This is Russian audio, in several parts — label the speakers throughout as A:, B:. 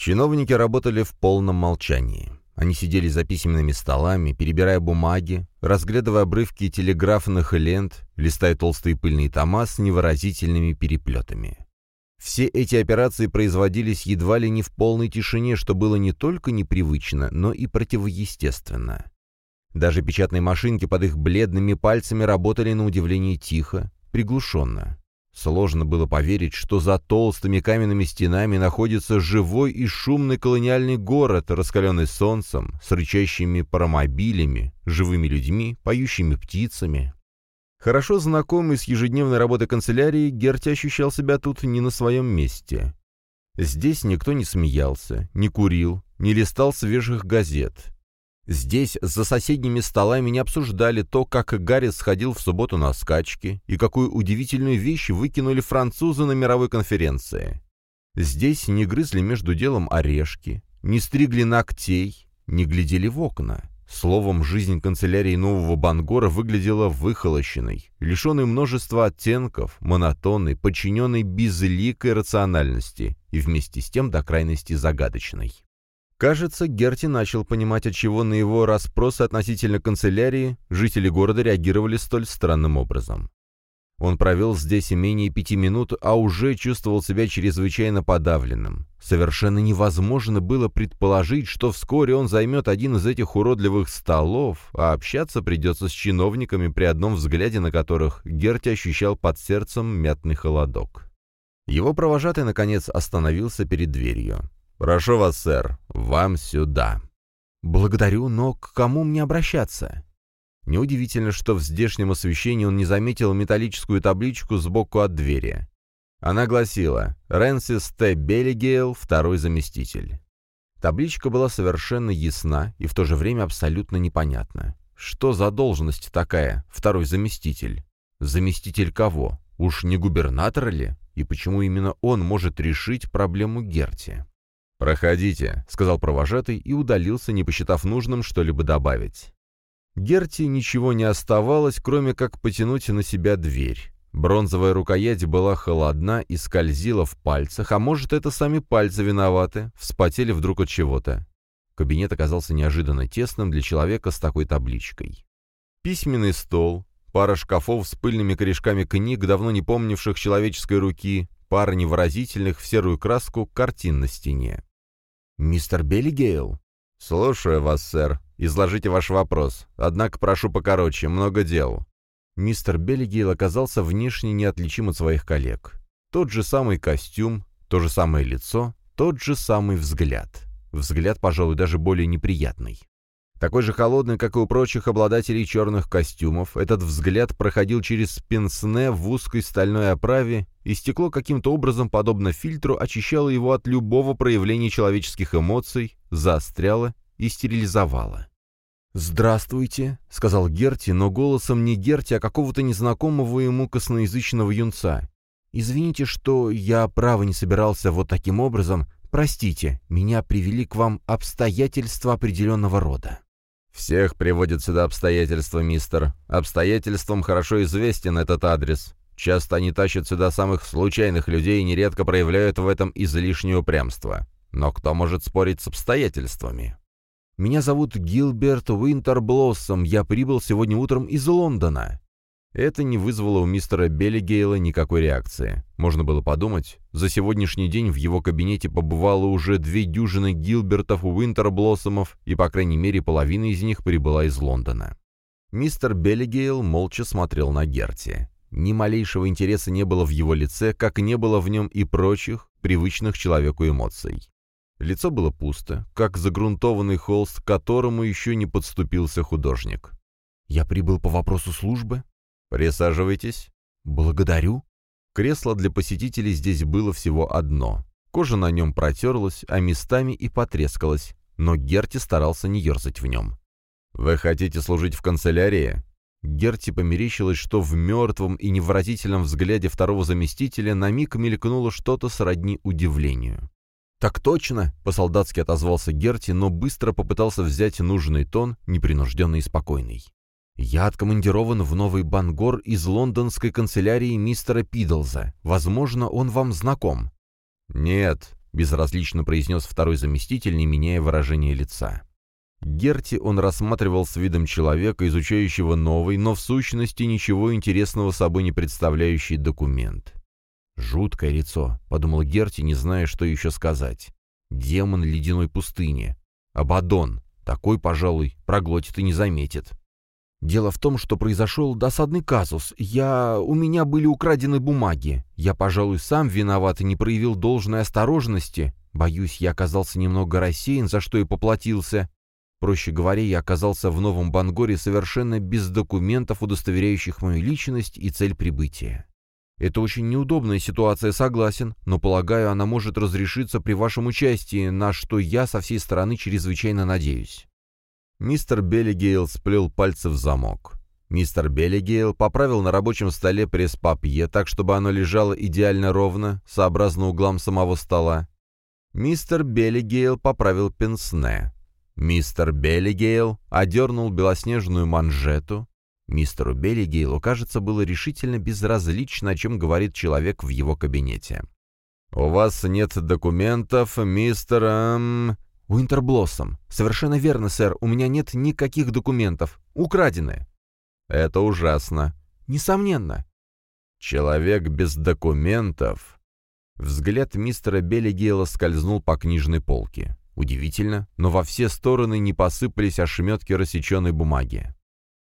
A: Чиновники работали в полном молчании. Они сидели за письменными столами, перебирая бумаги, разглядывая обрывки телеграфных лент, листая толстые пыльные тома с невыразительными переплетами. Все эти операции производились едва ли не в полной тишине, что было не только непривычно, но и противоестественно. Даже печатные машинки под их бледными пальцами работали на удивление тихо, приглушенно. Сложно было поверить, что за толстыми каменными стенами находится живой и шумный колониальный город, раскаленный солнцем, с рычащими паромобилями, живыми людьми, поющими птицами. Хорошо знакомый с ежедневной работой канцелярии, Герти ощущал себя тут не на своем месте. Здесь никто не смеялся, не курил, не листал свежих газет. Здесь за соседними столами не обсуждали то, как Гарри сходил в субботу на скачки и какую удивительную вещь выкинули французы на мировой конференции. Здесь не грызли между делом орешки, не стригли ногтей, не глядели в окна. Словом, жизнь канцелярии нового Бангора выглядела выхолощенной, лишенной множества оттенков, монотонной, подчиненной безликой рациональности и вместе с тем до крайности загадочной. Кажется, Герти начал понимать, отчего на его расспросы относительно канцелярии жители города реагировали столь странным образом. Он провел здесь менее пяти минут, а уже чувствовал себя чрезвычайно подавленным. Совершенно невозможно было предположить, что вскоре он займет один из этих уродливых столов, а общаться придется с чиновниками, при одном взгляде на которых Герти ощущал под сердцем мятный холодок. Его провожатый, наконец, остановился перед дверью. «Прошу вас, сэр, вам сюда». «Благодарю, но к кому мне обращаться?» Неудивительно, что в здешнем освещении он не заметил металлическую табличку сбоку от двери. Она гласила «Рэнсис Т. Беллигейл, второй заместитель». Табличка была совершенно ясна и в то же время абсолютно непонятна. Что за должность такая, второй заместитель? Заместитель кого? Уж не губернатор ли? И почему именно он может решить проблему Герти? «Проходите», — сказал провожатый и удалился, не посчитав нужным что-либо добавить. Герти ничего не оставалось, кроме как потянуть на себя дверь. Бронзовая рукоять была холодна и скользила в пальцах, а может, это сами пальцы виноваты, вспотели вдруг от чего-то. Кабинет оказался неожиданно тесным для человека с такой табличкой. Письменный стол, пара шкафов с пыльными корешками книг, давно не помнивших человеческой руки, пара невыразительных в серую краску картин на стене. «Мистер Беллигейл?» «Слушаю вас, сэр», Изложите ваш вопрос. Однако прошу покороче, много дел». Мистер Беллигейл оказался внешне неотличим от своих коллег. Тот же самый костюм, то же самое лицо, тот же самый взгляд. Взгляд, пожалуй, даже более неприятный. Такой же холодный, как и у прочих обладателей черных костюмов, этот взгляд проходил через пенсне в узкой стальной оправе, и стекло каким-то образом, подобно фильтру, очищало его от любого проявления человеческих эмоций, заостряло и стерилизовало. «Здравствуйте», — сказал Герти, но голосом не Герти, а какого-то незнакомого ему косноязычного юнца. «Извините, что я, право, не собирался вот таким образом. Простите, меня привели к вам обстоятельства определенного рода». «Всех приводят сюда обстоятельства, мистер. Обстоятельствам хорошо известен этот адрес. Часто они тащат сюда самых случайных людей и нередко проявляют в этом излишнее упрямство. Но кто может спорить с обстоятельствами?» Меня зовут Гилберт Уинтерблоссом, я прибыл сегодня утром из Лондона». Это не вызвало у мистера Беллигейла никакой реакции. Можно было подумать, за сегодняшний день в его кабинете побывало уже две дюжины Гилбертов Уинтерблоссомов, и, по крайней мере, половина из них прибыла из Лондона. Мистер Беллигейл молча смотрел на Герти. Ни малейшего интереса не было в его лице, как не было в нем и прочих, привычных человеку эмоций. Лицо было пусто, как загрунтованный холст, к которому еще не подступился художник. «Я прибыл по вопросу службы?» «Присаживайтесь». «Благодарю». Кресло для посетителей здесь было всего одно. Кожа на нем протерлась, а местами и потрескалась, но Герти старался не ерзать в нем. «Вы хотите служить в канцелярии?» Герти померещилось, что в мертвом и невыразительном взгляде второго заместителя на миг мелькнуло что-то сродни удивлению. «Так точно!» — по-солдатски отозвался Герти, но быстро попытался взять нужный тон, непринужденный и спокойный. «Я откомандирован в Новый Бангор из лондонской канцелярии мистера Пидлза. Возможно, он вам знаком». «Нет, — безразлично произнес второй заместитель, не меняя выражения лица. Герти он рассматривал с видом человека, изучающего новый, но в сущности ничего интересного собой не представляющий документ. «Жуткое лицо», — подумал Герти, не зная, что еще сказать. «Демон ледяной пустыни. Абадон. Такой, пожалуй, проглотит и не заметит». Дело в том, что произошел досадный казус. Я... У меня были украдены бумаги. Я, пожалуй, сам виноват и не проявил должной осторожности. Боюсь, я оказался немного рассеян, за что и поплатился. Проще говоря, я оказался в Новом Бангоре совершенно без документов, удостоверяющих мою личность и цель прибытия. Это очень неудобная ситуация, согласен, но, полагаю, она может разрешиться при вашем участии, на что я со всей стороны чрезвычайно надеюсь. Мистер Беллигейл сплел пальцы в замок. Мистер Беллигейл поправил на рабочем столе пресс-папье так, чтобы оно лежало идеально ровно, сообразно углам самого стола. Мистер Беллигейл поправил пенсне. Мистер Беллигейл одернул белоснежную манжету. Мистеру Беллигейлу, кажется, было решительно безразлично, о чем говорит человек в его кабинете. «У вас нет документов, мистер... Эм, «Уинтерблоссом. Совершенно верно, сэр. У меня нет никаких документов. Украдены». «Это ужасно». «Несомненно».
B: «Человек без документов...»
A: Взгляд мистера Беллигейла скользнул по книжной полке. Удивительно, но во все стороны не посыпались ошметки рассеченной бумаги.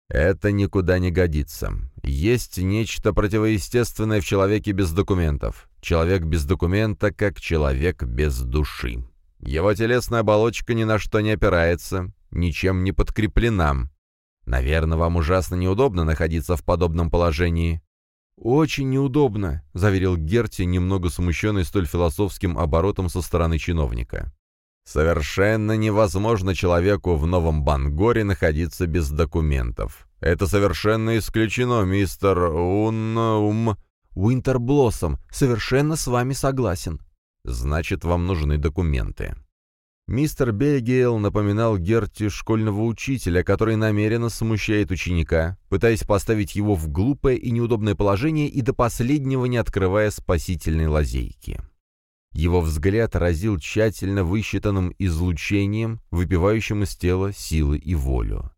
B: Это никуда не годится. Есть нечто противоестественное в человеке без документов. Человек без документа, как человек без души. Его телесная оболочка ни на что не опирается, ничем не подкреплена. Наверное, вам ужасно неудобно находиться в подобном положении.
A: «Очень неудобно», — заверил Герти, немного смущенный столь философским оборотом со стороны чиновника.
B: «Совершенно невозможно человеку в Новом Бангоре находиться без документов. Это совершенно исключено, мистер Унум...»
A: «Уинтерблоссом, совершенно с вами согласен»,
B: Значит, вам нужны документы.
A: Мистер Бейгейл напоминал Герти школьного учителя, который намеренно смущает ученика, пытаясь поставить его в глупое и неудобное положение и до последнего не открывая спасительной лазейки. Его взгляд разил тщательно высчитанным излучением, выпивающим из тела силы и волю.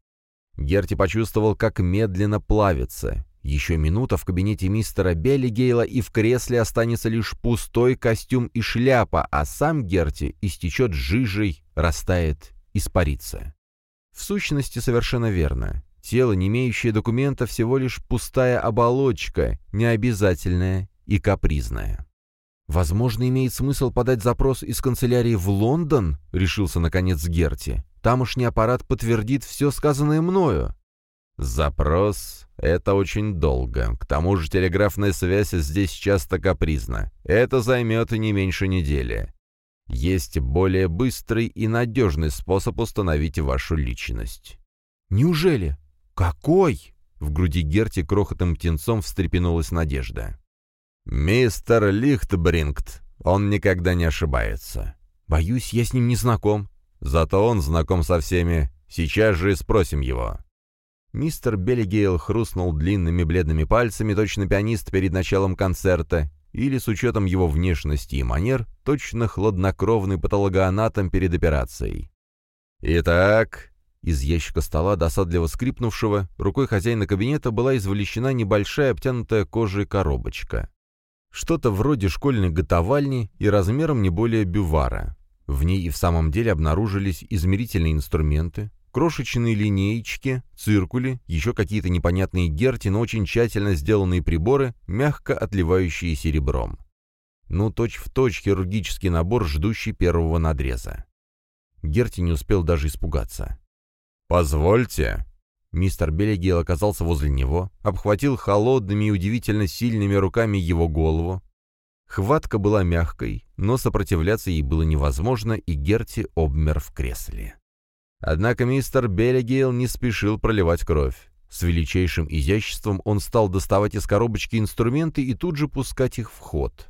A: Герти почувствовал, как медленно плавится, еще минута в кабинете мистера Беллигейла, и в кресле останется лишь пустой костюм и шляпа, а сам Герти истечет жижей, растает, испарится. В сущности, совершенно верно. Тело, не имеющее документа, всего лишь пустая оболочка, необязательная и капризная. «Возможно, имеет смысл подать запрос из канцелярии в Лондон?» — решился, наконец, Герти. «Тамошний аппарат подтвердит все сказанное мною».
B: «Запрос — это очень долго. К тому же телеграфная связь здесь часто капризна. Это займет не меньше недели. Есть более быстрый и надежный способ установить вашу личность».
A: «Неужели? Какой?» В груди Герти крохотным птенцом встрепенулась надежда.
B: «Мистер Лихтбрингт. Он никогда не ошибается».
A: «Боюсь, я с ним не знаком».
B: «Зато он знаком со всеми. Сейчас же и спросим его».
A: Мистер Беллигейл хрустнул длинными бледными пальцами, точно пианист перед началом концерта, или, с учетом его внешности и манер, точно хладнокровный патологоанатом перед операцией.
B: «Итак...»
A: Из ящика стола, досадливо скрипнувшего, рукой хозяина кабинета была извлечена небольшая обтянутая кожей коробочка. Что-то вроде школьной готовальни и размером не более бювара. В ней и в самом деле обнаружились измерительные инструменты, Крошечные линеечки, циркули, еще какие-то непонятные герти, но очень тщательно сделанные приборы, мягко отливающие серебром. Ну, точь-в-точь точь хирургический набор, ждущий первого надреза. Герти не успел даже испугаться.
B: «Позвольте».
A: Мистер Беллигейл оказался возле него, обхватил холодными и удивительно сильными руками его голову. Хватка была мягкой, но сопротивляться ей было невозможно, и Герти обмер в кресле. Однако мистер Беллигейл не спешил проливать кровь. С величайшим изяществом он стал доставать из коробочки инструменты и тут же пускать их в ход.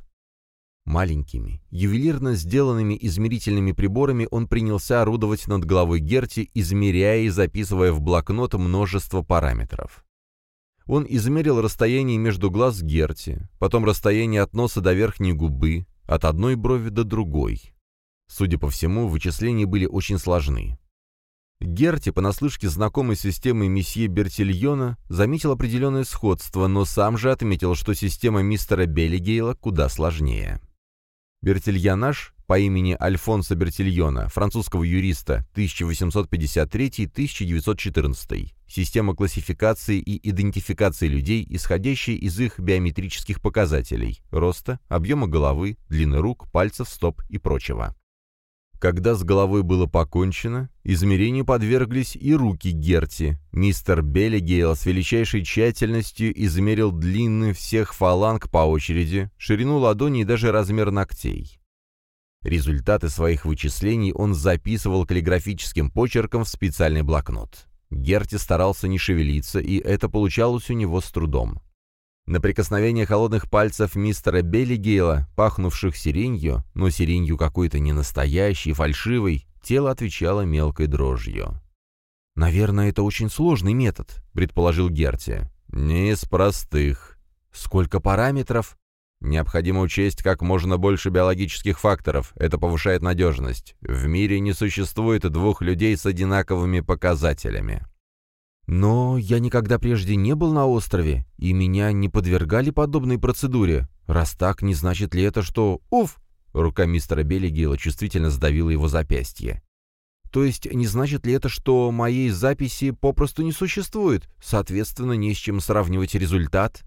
A: Маленькими, ювелирно сделанными измерительными приборами он принялся орудовать над головой Герти, измеряя и записывая в блокнот множество параметров. Он измерил расстояние между глаз Герти, потом расстояние от носа до верхней губы, от одной брови до другой. Судя по всему, вычисления были очень сложны. Герти, понаслышке знакомой системы месье Бертильона, заметил определенное сходство, но сам же отметил, что система мистера Беллигейла куда сложнее. Бертильонаж по имени Альфонсо Бертильона, французского юриста 1853-1914, система классификации и идентификации людей, исходящая из их биометрических показателей – роста, объема головы, длины рук, пальцев, стоп и прочего. Когда с головой было покончено, измерению подверглись и руки Герти. Мистер Беллигейл с величайшей тщательностью измерил длины всех фаланг по очереди, ширину ладони и даже размер ногтей. Результаты своих вычислений он записывал каллиграфическим почерком в специальный блокнот. Герти старался не шевелиться, и это получалось у него с трудом. На прикосновение холодных пальцев мистера Беллигейла, пахнувших сиренью, но сиренью какой-то ненастоящей, фальшивой, тело отвечало мелкой дрожью. «Наверное, это очень сложный метод», — предположил Герти. «Не из простых. Сколько параметров?» «Необходимо учесть как можно больше биологических факторов. Это повышает надежность. В мире не существует двух людей с одинаковыми показателями». Но я никогда прежде не был на острове, и меня не подвергали подобной процедуре. Раз так, не значит ли это, что... Уф! Рука мистера Беллигила чувствительно сдавила его запястье. То есть не значит ли это, что моей записи попросту не существует, соответственно, не с чем сравнивать результат?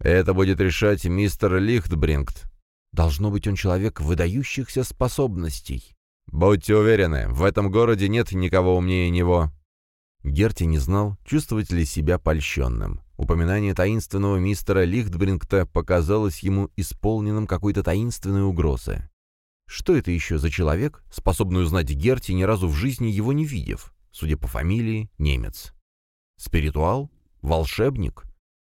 A: Это будет решать мистер Лихтбрингт. Должно быть, он человек выдающихся способностей. Будьте уверены, в этом городе нет никого умнее него. Герти не знал, чувствовать ли себя польщенным. Упоминание таинственного мистера Лихтбрингта показалось ему исполненным какой-то таинственной угрозы. Что это еще за человек, способный узнать Герти, ни разу в жизни его не видев? Судя по фамилии, немец. Спиритуал? Волшебник?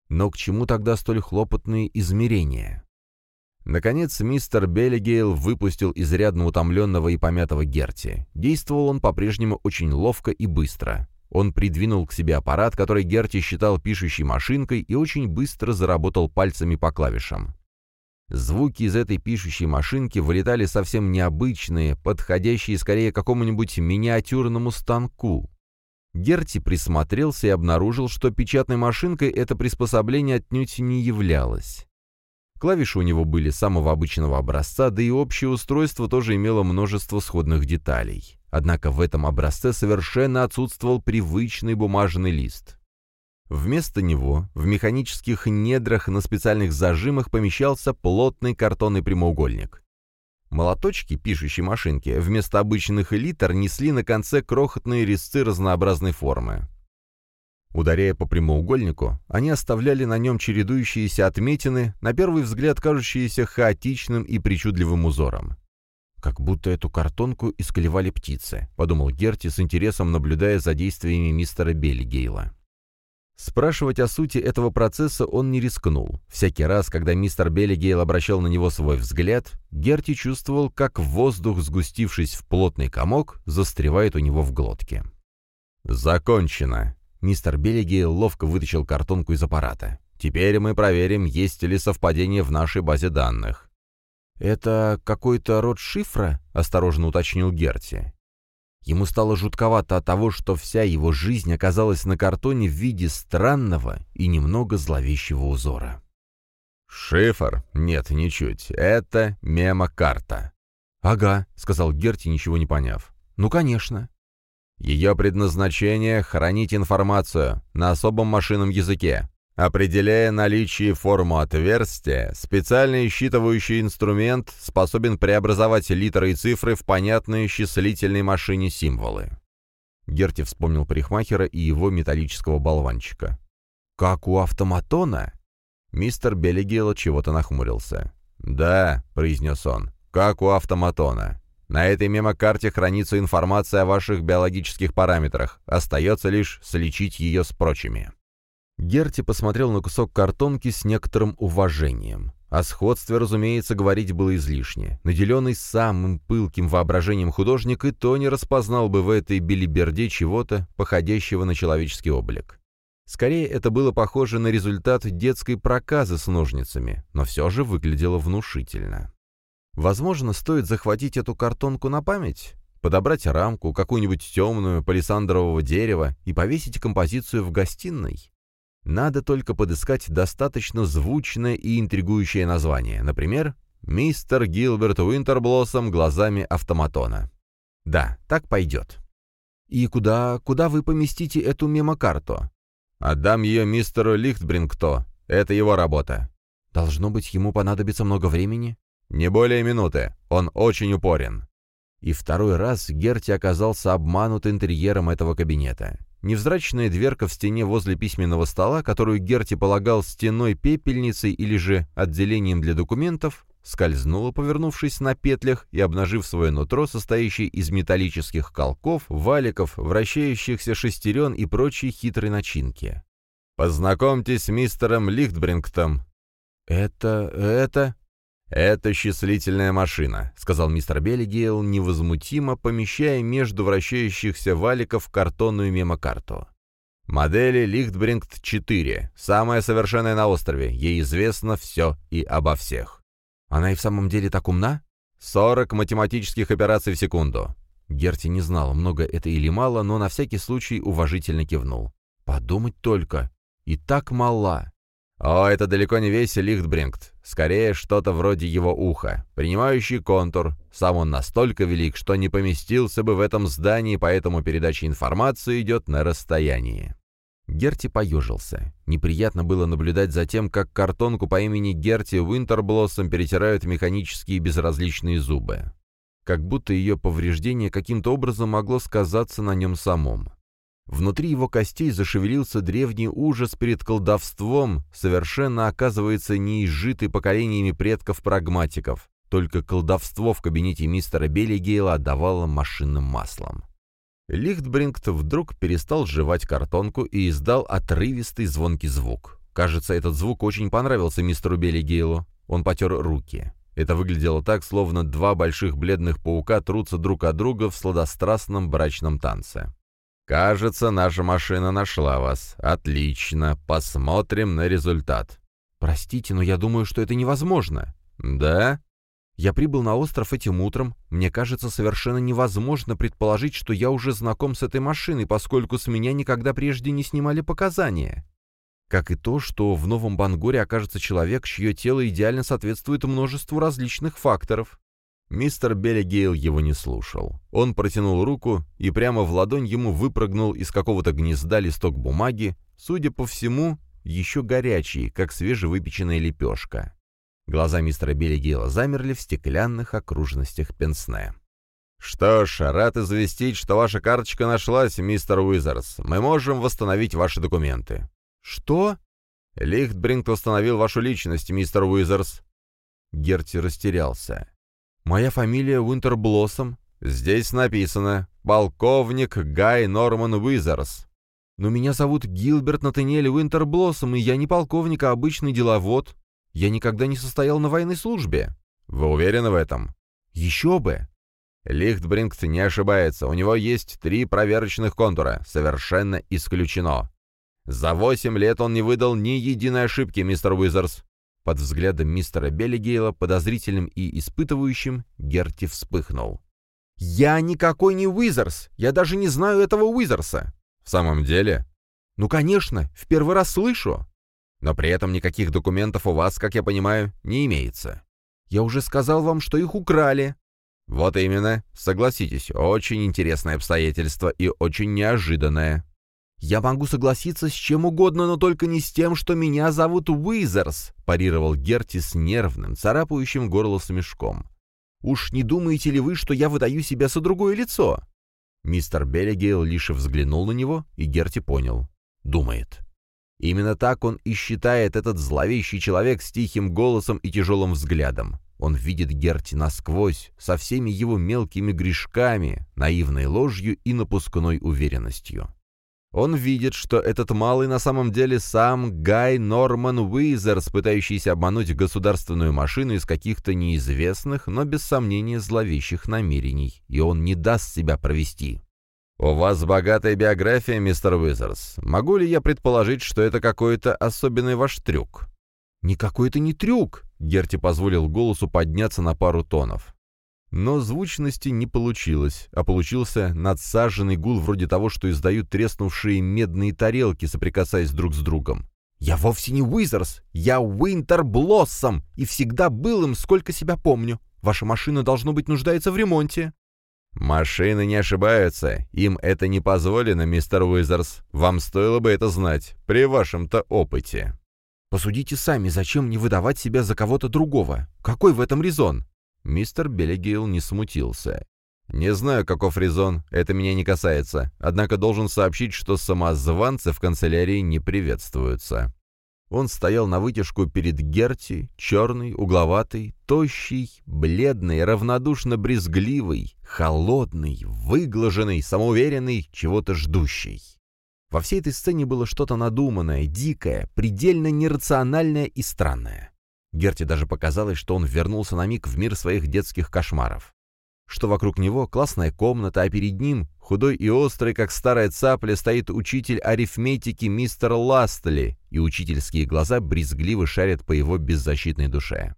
A: Но к чему тогда столь хлопотные измерения? Наконец, мистер Беллигейл выпустил изрядно утомленного и помятого Герти. Действовал он по-прежнему очень ловко и быстро. Он придвинул к себе аппарат, который Герти считал пишущей машинкой, и очень быстро заработал пальцами по клавишам. Звуки из этой пишущей машинки вылетали совсем необычные, подходящие скорее какому-нибудь миниатюрному станку. Герти присмотрелся и обнаружил, что печатной машинкой это приспособление отнюдь не являлось. Клавиши у него были самого обычного образца, да и общее устройство тоже имело множество сходных деталей. Однако в этом образце совершенно отсутствовал привычный бумажный лист. Вместо него в механических недрах на специальных зажимах помещался плотный картонный прямоугольник. Молоточки пишущей машинки вместо обычных литр несли на конце крохотные резцы разнообразной формы. Ударяя по прямоугольнику, они оставляли на нем чередующиеся отметины, на первый взгляд кажущиеся хаотичным и причудливым узором. «Как будто эту картонку исколевали птицы», — подумал Герти с интересом, наблюдая за действиями мистера Беллигейла. Спрашивать о сути этого процесса он не рискнул. Всякий раз, когда мистер Беллигейл обращал на него свой взгляд, Герти чувствовал, как воздух, сгустившись в плотный комок, застревает у него в глотке. «Закончено!» Мистер Беллигейл ловко вытащил картонку из аппарата. «Теперь мы проверим, есть ли совпадение в нашей базе данных. «Это какой-то род шифра?» — осторожно уточнил Герти. Ему стало жутковато от того, что вся его жизнь оказалась на картоне в виде странного и немного зловещего узора. «Шифр? Нет, ничуть. Это мемокарта». «Ага», — сказал Герти, ничего не поняв. «Ну, конечно». Ее предназначение — хранить информацию на особом машинном языке. Определяя наличие и форму отверстия, специальный считывающий инструмент способен преобразовать литры и цифры в понятные счислительной машине символы. Герти вспомнил парикмахера и его металлического болванчика. «Как у автоматона?» Мистер Беллигело чего-то нахмурился. «Да», — произнес он, — «как у автоматона. На этой мемокарте хранится информация о ваших биологических параметрах. Остается лишь сличить ее с прочими». Герти посмотрел на кусок картонки с некоторым уважением. О сходстве, разумеется, говорить было излишне. Наделенный самым пылким воображением художник и то не распознал бы в этой белиберде чего-то, походящего на человеческий облик. Скорее, это было похоже на результат детской проказы с ножницами, но все же выглядело внушительно. Возможно, стоит захватить эту картонку на память, подобрать рамку, какую-нибудь темную, палисандрового дерева и повесить композицию в гостиной. Надо только подыскать достаточно звучное и интригующее название, например, «Мистер Гилберт Уинтерблоссом глазами автоматона». Да, так пойдет. И куда, куда вы поместите эту мемокарту? Отдам ее мистеру Лихтбрингто. Это его работа. Должно быть, ему понадобится много времени? Не более минуты. Он очень упорен. И второй раз Герти оказался обманут интерьером этого кабинета. Невзрачная дверка в стене возле письменного стола, которую Герти полагал стеной пепельницей или же отделением для документов, скользнула, повернувшись на петлях и обнажив свое нутро, состоящее из металлических колков, валиков, вращающихся шестерен и прочей хитрой начинки. «Познакомьтесь с мистером Лихтбрингтом». «Это... это...» «Это счислительная машина», — сказал мистер Беллигейл, невозмутимо помещая между вращающихся валиков картонную мемокарту. «Модели Лихтбрингт 4, самая совершенная на острове, ей известно все и обо всех». Она и в самом деле так умна? 40 математических операций в секунду. Герти не знал, много это или мало, но на всякий случай уважительно кивнул. Подумать только. И так мала. О, это далеко не весь Лихтбрингт. Скорее, что-то вроде его уха. Принимающий контур. Сам он настолько велик, что не поместился бы в этом здании, поэтому передача информации идет на расстоянии. Герти поежился. Неприятно было наблюдать за тем, как картонку по имени Герти Уинтерблоссом перетирают механические безразличные зубы. Как будто ее повреждение каким-то образом могло сказаться на нем самом. Внутри его костей зашевелился древний ужас перед колдовством, совершенно, оказывается, не изжитый поколениями предков-прагматиков, только колдовство в кабинете мистера Беллигейла отдавало машинным маслом. Лихтбрингт вдруг перестал жевать картонку и издал отрывистый звонкий звук. Кажется, этот звук очень понравился мистеру Беллигейлу. Он потер руки. Это выглядело так, словно два больших бледных паука трутся друг от друга в сладострастном брачном танце. «Кажется, наша машина нашла вас. Отлично. Посмотрим на результат». «Простите, но я думаю, что это невозможно». «Да?» Я прибыл на остров этим утром. Мне кажется совершенно невозможно предположить, что я уже знаком с этой машиной, поскольку с меня никогда прежде не снимали показания. Как и то, что в Новом Бангоре окажется человек, чье тело идеально соответствует множеству различных факторов. Мистер Беллигейл его не слушал. Он протянул руку, и прямо в ладонь ему выпрыгнул из какого-то гнезда листок бумаги, судя по всему, еще горячий, как свежевыпеченная лепешка. Глаза мистера Беллигейла замерли в стеклянных окружностях пенсне. «Что ж, рад известить, что ваша карточка нашлась, мистер Уизерс. Мы можем восстановить ваши документы». «Что?» «Лихтбринг восстановил вашу личность, мистер Уизерс». Герти растерялся. «Моя фамилия Уинтерблоссом?» «Здесь написано. Полковник Гай Норман Уизерс». «Но меня зовут Гилберт Натаниэль Уинтерблоссом, и я не полковник, а обычный деловод». Я никогда не состоял на военной службе». «Вы уверены в этом?» «Еще бы!» Лихтбрингт не ошибается. У него есть три проверочных контура. Совершенно исключено. За восемь лет он не выдал ни единой ошибки, мистер Уизерс. Под взглядом мистера Беллигейла, подозрительным и испытывающим, Герти вспыхнул. «Я никакой не Уизерс! Я даже не знаю этого Уизерса!» «В самом деле?» «Ну, конечно! В первый раз слышу!» Но при этом никаких документов у вас, как я понимаю, не имеется. Я уже сказал вам, что их украли. Вот именно. Согласитесь, очень интересное обстоятельство и очень неожиданное. «Я могу согласиться с чем угодно, но только не с тем, что меня зовут Уизерс», парировал Герти с нервным, царапающим горло смешком. «Уж не думаете ли вы, что я выдаю себя за другое лицо?» Мистер Беллигейл лишь взглянул на него, и Герти понял. Думает. Именно так он и считает этот зловещий человек с тихим голосом и тяжелым взглядом. Он видит Герти насквозь, со всеми его мелкими грешками, наивной ложью и напускной уверенностью. Он видит, что этот малый на самом деле сам Гай Норман Уизерс, пытающийся обмануть государственную машину из каких-то неизвестных, но без сомнения зловещих намерений, и он не даст себя провести. «У вас богатая биография, мистер Уизерс. Могу ли я предположить, что это какой-то особенный ваш трюк?» «Никакой это не трюк!» — Герти позволил голосу подняться на пару тонов. Но звучности не получилось, а получился надсаженный гул вроде того, что издают треснувшие медные тарелки, соприкасаясь друг с другом. «Я вовсе не Уизерс, я Уинтер Блоссом, и всегда был им, сколько себя помню. Ваша машина, должно быть, нуждается в ремонте».
B: «Машины не ошибаются. Им это не позволено, мистер Уизерс. Вам стоило бы это знать, при вашем-то опыте».
A: «Посудите сами, зачем не выдавать себя за кого-то другого? Какой в этом резон?» Мистер Беллигейл не смутился.
B: «Не знаю, каков резон, это меня не касается, однако должен сообщить, что самозванцы в канцелярии не приветствуются».
A: Он стоял на вытяжку перед Герти, черный, угловатый, тощий, бледный, равнодушно брезгливый, холодный, выглаженный, самоуверенный, чего-то ждущий. Во всей этой сцене было что-то надуманное, дикое, предельно нерациональное и странное. Герти даже показалось, что он вернулся на миг в мир своих детских кошмаров что вокруг него классная комната, а перед ним, худой и острый, как старая цапля, стоит учитель арифметики мистер Ластли, и учительские глаза брезгливо шарят по его беззащитной душе.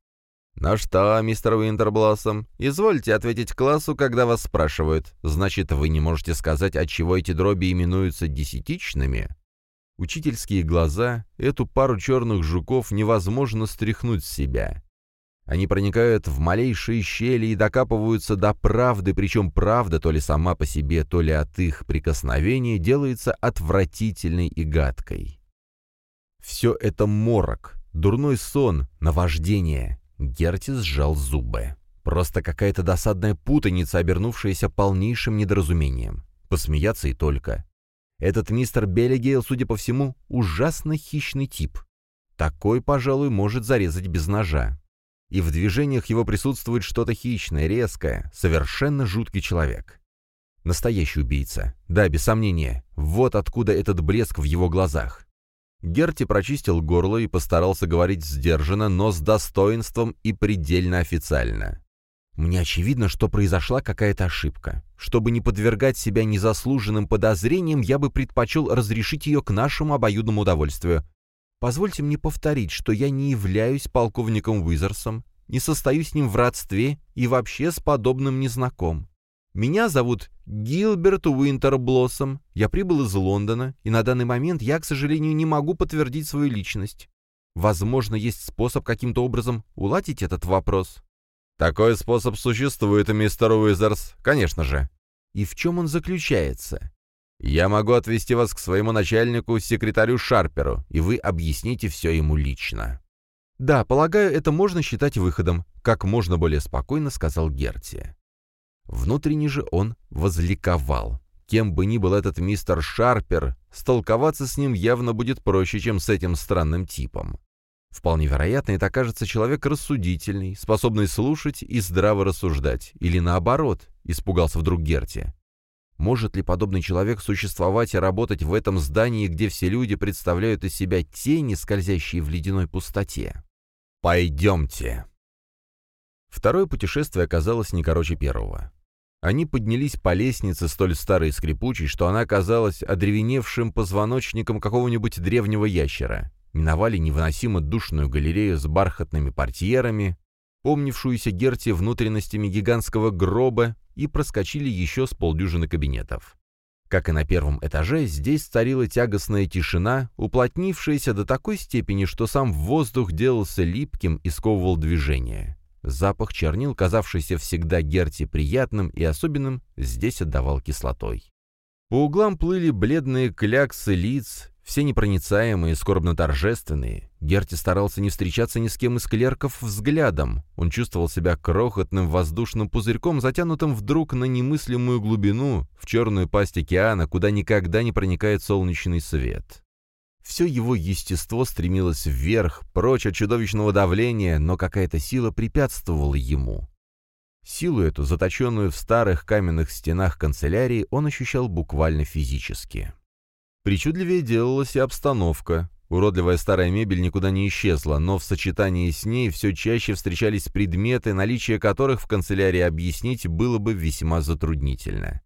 A: «Ну что, мистер Уинтерблоссом, извольте ответить классу, когда вас спрашивают. Значит, вы не можете сказать, от чего эти дроби именуются десятичными?» Учительские глаза, эту пару черных жуков невозможно стряхнуть с себя. Они проникают в малейшие щели и докапываются до правды, причем правда то ли сама по себе, то ли от их прикосновения делается отвратительной и гадкой. Все это морок, дурной сон, наваждение. Гертис сжал зубы. Просто какая-то досадная путаница, обернувшаяся полнейшим недоразумением. Посмеяться и только. Этот мистер Беллигейл, судя по всему, ужасно хищный тип. Такой, пожалуй, может зарезать без ножа и в движениях его присутствует что-то хищное, резкое, совершенно жуткий человек. Настоящий убийца. Да, без сомнения. Вот откуда этот блеск в его глазах. Герти прочистил горло и постарался говорить сдержанно, но с достоинством и предельно официально. «Мне очевидно, что произошла какая-то ошибка. Чтобы не подвергать себя незаслуженным подозрениям, я бы предпочел разрешить ее к нашему обоюдному удовольствию. Позвольте мне повторить, что я не являюсь полковником Уизерсом, не состою с ним в родстве и вообще с подобным не знаком. Меня зовут Гилберт Уинтерблоссом, я прибыл из Лондона, и на данный момент я, к сожалению, не могу подтвердить свою личность. Возможно, есть способ каким-то образом уладить этот вопрос.
B: Такой способ существует, мистер Уизерс, конечно же.
A: И в чем он заключается?
B: Я могу отвести вас к своему начальнику, секретарю Шарперу, и вы объясните все ему лично».
A: «Да, полагаю, это можно считать выходом», — как можно более спокойно сказал Герти. Внутренне же он возликовал. Кем бы ни был этот мистер Шарпер, столковаться с ним явно будет проще, чем с этим странным типом. Вполне вероятно, это окажется человек рассудительный, способный слушать и здраво рассуждать. Или наоборот, испугался вдруг Герти. Может ли подобный человек существовать и работать в этом здании, где все люди представляют из себя тени, скользящие в ледяной пустоте? Пойдемте. Второе путешествие оказалось не короче первого. Они поднялись по лестнице столь старой и скрипучей, что она казалась одревеневшим позвоночником какого-нибудь древнего ящера. Миновали невыносимо душную галерею с бархатными портьерами, помнившуюся Герти внутренностями гигантского гроба, и проскочили еще с полдюжины кабинетов. Как и на первом этаже, здесь царила тягостная тишина, уплотнившаяся до такой степени, что сам воздух делался липким и сковывал движение. Запах чернил, казавшийся всегда Герти приятным и особенным, здесь отдавал кислотой. По углам плыли бледные кляксы лиц, все непроницаемые, скорбно-торжественные. Герти старался не встречаться ни с кем из клерков взглядом. Он чувствовал себя крохотным воздушным пузырьком, затянутым вдруг на немыслимую глубину, в черную пасть океана, куда никогда не проникает солнечный свет. Все его естество стремилось вверх, прочь от чудовищного давления, но какая-то сила препятствовала ему. Силу эту, заточенную в старых каменных стенах канцелярии, он ощущал буквально физически. Причудливее делалась и обстановка. Уродливая старая мебель никуда не исчезла, но в сочетании с ней все чаще встречались предметы, наличие которых в канцелярии объяснить было бы весьма затруднительно.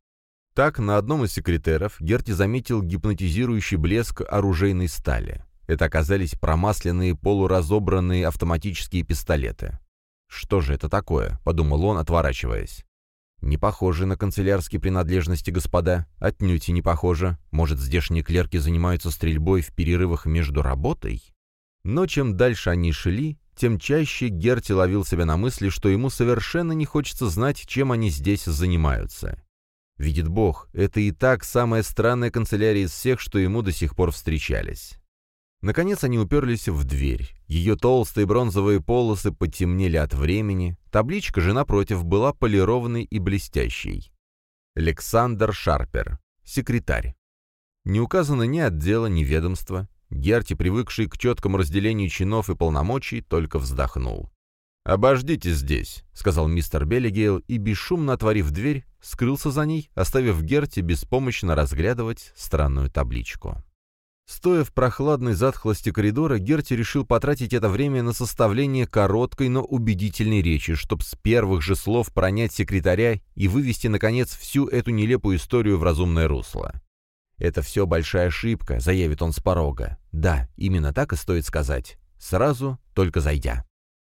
A: Так, на одном из секретеров Герти заметил гипнотизирующий блеск оружейной стали. Это оказались промасленные полуразобранные автоматические пистолеты. «Что же это такое?» — подумал он, отворачиваясь. «Не похоже на канцелярские принадлежности, господа. Отнюдь и не похоже. Может, здешние клерки занимаются стрельбой в перерывах между работой?» Но чем дальше они шли, тем чаще Герти ловил себя на мысли, что ему совершенно не хочется знать, чем они здесь занимаются. Видит Бог, это и так самая странная канцелярия из всех, что ему до сих пор встречались. Наконец они уперлись в дверь. Ее толстые бронзовые полосы потемнели от времени, табличка же напротив была полированной и блестящей. Александр Шарпер, секретарь. Не указано ни отдела, ни ведомства. Герти, привыкший к четкому разделению чинов и полномочий, только вздохнул. «Обождите здесь», — сказал мистер Беллигейл и, бесшумно отворив дверь, скрылся за ней, оставив Герти беспомощно разглядывать странную табличку. Стоя в прохладной затхлости коридора, Герти решил потратить это время на составление короткой, но убедительной речи, чтобы с первых же слов пронять секретаря и вывести, наконец, всю эту нелепую историю в разумное русло. «Это все большая ошибка», — заявит он с порога. «Да, именно так и стоит сказать. Сразу, только зайдя».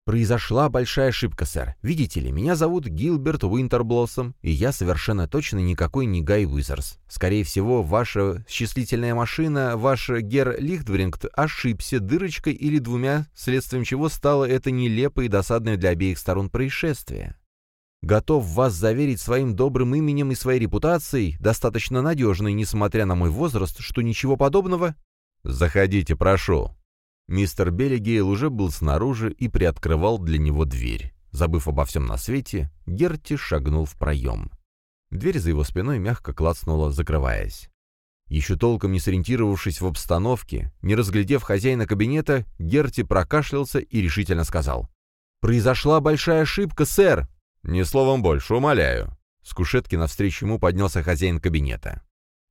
A: «Произошла большая ошибка, сэр. Видите ли, меня зовут Гилберт Уинтерблоссом, и я совершенно точно никакой не Гай Уизерс. Скорее всего, ваша счислительная машина, ваш Гер Лихтбрингт, ошибся дырочкой или двумя, следствием чего стало это нелепое и досадное для обеих сторон происшествие. Готов вас заверить своим добрым именем и своей репутацией, достаточно надежной, несмотря на мой возраст, что ничего подобного...» «Заходите, прошу», Мистер Беллигейл уже был снаружи и приоткрывал для него дверь. Забыв обо всем на свете, Герти шагнул в проем. Дверь за его спиной мягко клацнула, закрываясь. Еще толком не сориентировавшись в обстановке, не разглядев хозяина кабинета, Герти прокашлялся и решительно сказал. «Произошла большая ошибка, сэр!» «Ни словом больше, умоляю!» С кушетки навстречу ему поднялся хозяин кабинета.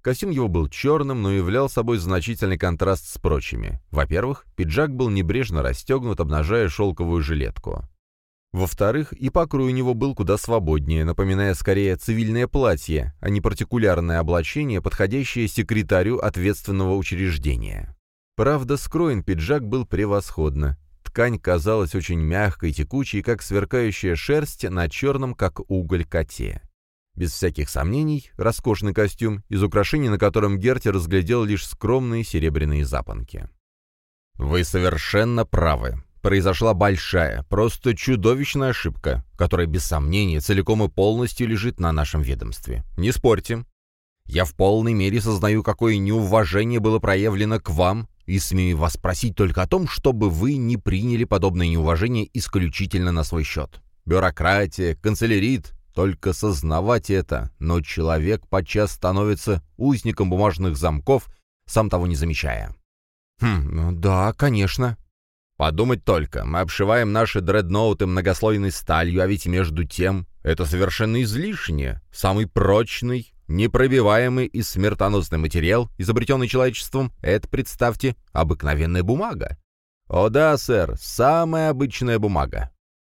A: Костюм его был черным, но являл собой значительный контраст с прочими. Во-первых, пиджак был небрежно расстегнут, обнажая шелковую жилетку. Во-вторых, и покрой у него был куда свободнее, напоминая скорее цивильное платье, а не партикулярное облачение, подходящее секретарю ответственного учреждения. Правда, скроен пиджак был превосходно. Ткань казалась очень мягкой, текучей, как сверкающая шерсть на черном, как уголь, коте. Без всяких сомнений, роскошный костюм, из украшений на котором Герти разглядел лишь скромные серебряные запонки. «Вы совершенно правы. Произошла большая, просто чудовищная ошибка, которая без сомнения целиком и полностью лежит на нашем ведомстве. Не спорьте. Я в полной мере сознаю, какое неуважение было проявлено к вам, и смею вас просить только о том, чтобы вы не приняли подобное неуважение исключительно на свой счет. Бюрократия, канцелярит, только сознавать это, но человек подчас становится узником бумажных замков, сам того не замечая. Хм, ну да, конечно. Подумать только, мы обшиваем наши дредноуты многослойной сталью, а ведь между тем это совершенно излишнее. Самый прочный, непробиваемый и смертоносный материал, изобретенный человечеством, это, представьте, обыкновенная бумага. О да, сэр, самая обычная бумага.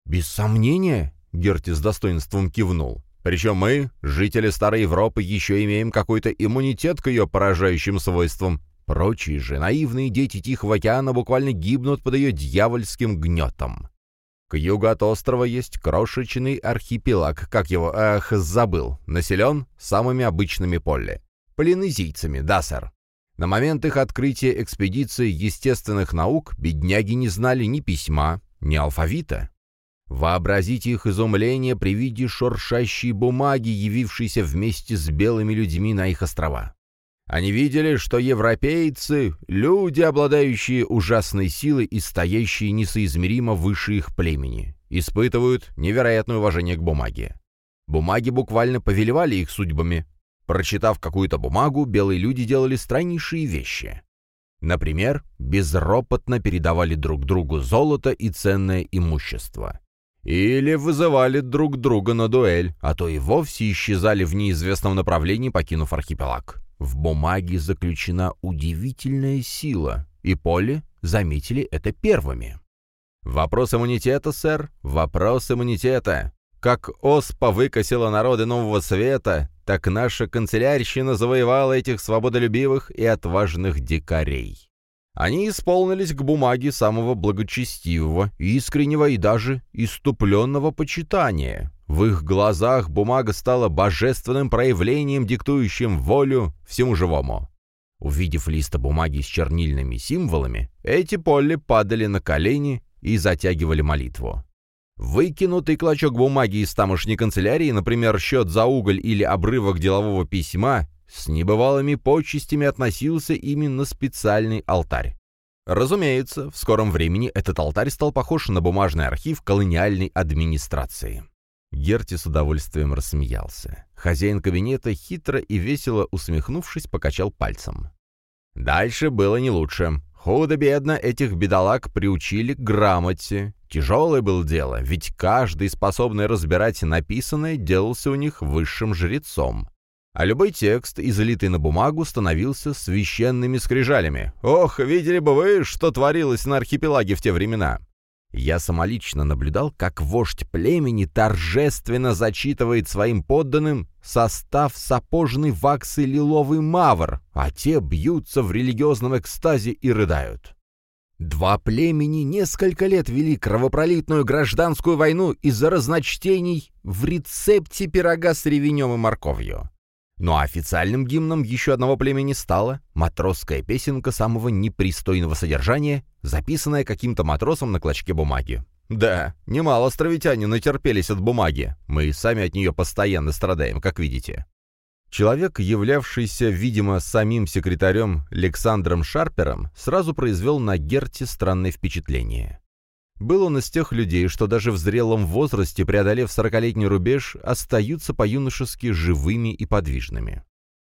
A: Без сомнения, Герти с достоинством кивнул. «Причем мы, жители Старой Европы, еще имеем какой-то иммунитет к ее поражающим свойствам. Прочие же наивные дети Тихого океана буквально гибнут под ее дьявольским гнетом. К югу от острова есть крошечный архипелаг, как его, ах, забыл, населен самыми обычными поле. Полинезийцами, да, сэр. На момент их открытия экспедиции естественных наук бедняги не знали ни письма, ни алфавита. Вообразите их изумление при виде шуршащей бумаги, явившейся вместе с белыми людьми на их острова. Они видели, что европейцы — люди, обладающие ужасной силой и стоящие несоизмеримо выше их племени, испытывают невероятное уважение к бумаге. Бумаги буквально повелевали их судьбами. Прочитав какую-то бумагу, белые люди делали страннейшие вещи. Например, безропотно передавали друг другу золото и ценное имущество. Или вызывали друг друга на дуэль, а то и вовсе исчезали в неизвестном направлении, покинув архипелаг. В бумаге заключена удивительная сила, и Поле заметили это первыми. Вопрос иммунитета, сэр, вопрос иммунитета. Как оспа выкосила народы Нового Света, так наша канцелярщина завоевала этих свободолюбивых и отважных дикарей. Они исполнились к бумаге самого благочестивого, искреннего и даже иступленного почитания. В их глазах бумага стала божественным проявлением, диктующим волю всему живому. Увидев лист бумаги с чернильными символами, эти полли падали на колени и затягивали молитву. Выкинутый клочок бумаги из тамошней канцелярии, например, счет за уголь или обрывок делового письма, с небывалыми почестями относился именно специальный алтарь. Разумеется, в скором времени этот алтарь стал похож на бумажный архив колониальной администрации. Герти с удовольствием рассмеялся. Хозяин кабинета, хитро и весело усмехнувшись, покачал пальцем. Дальше было не лучше. Худо-бедно этих бедолаг приучили к грамоте. Тяжелое было дело, ведь каждый, способный разбирать написанное, делался у них высшим жрецом. А любой текст, излитый на бумагу, становился священными скрижалями. Ох, видели бы вы, что творилось на архипелаге в те времена. Я самолично наблюдал, как вождь племени торжественно зачитывает своим подданным состав сапожный ваксы лиловый мавр, а те бьются в религиозном экстазе и рыдают. Два племени несколько лет вели кровопролитную гражданскую войну из-за разночтений в рецепте пирога с ревенем и морковью. А официальным гимном еще одного племени стала матросская песенка самого непристойного содержания, записанная каким-то матросом на клочке бумаги. Да, немало островитяне натерпелись от бумаги. Мы сами от нее постоянно страдаем, как видите. Человек, являвшийся, видимо, самим секретарем Александром Шарпером, сразу произвел на Герти странное впечатление. Был он из тех людей, что даже в зрелом возрасте, преодолев сорокалетний рубеж, остаются по-юношески живыми и подвижными.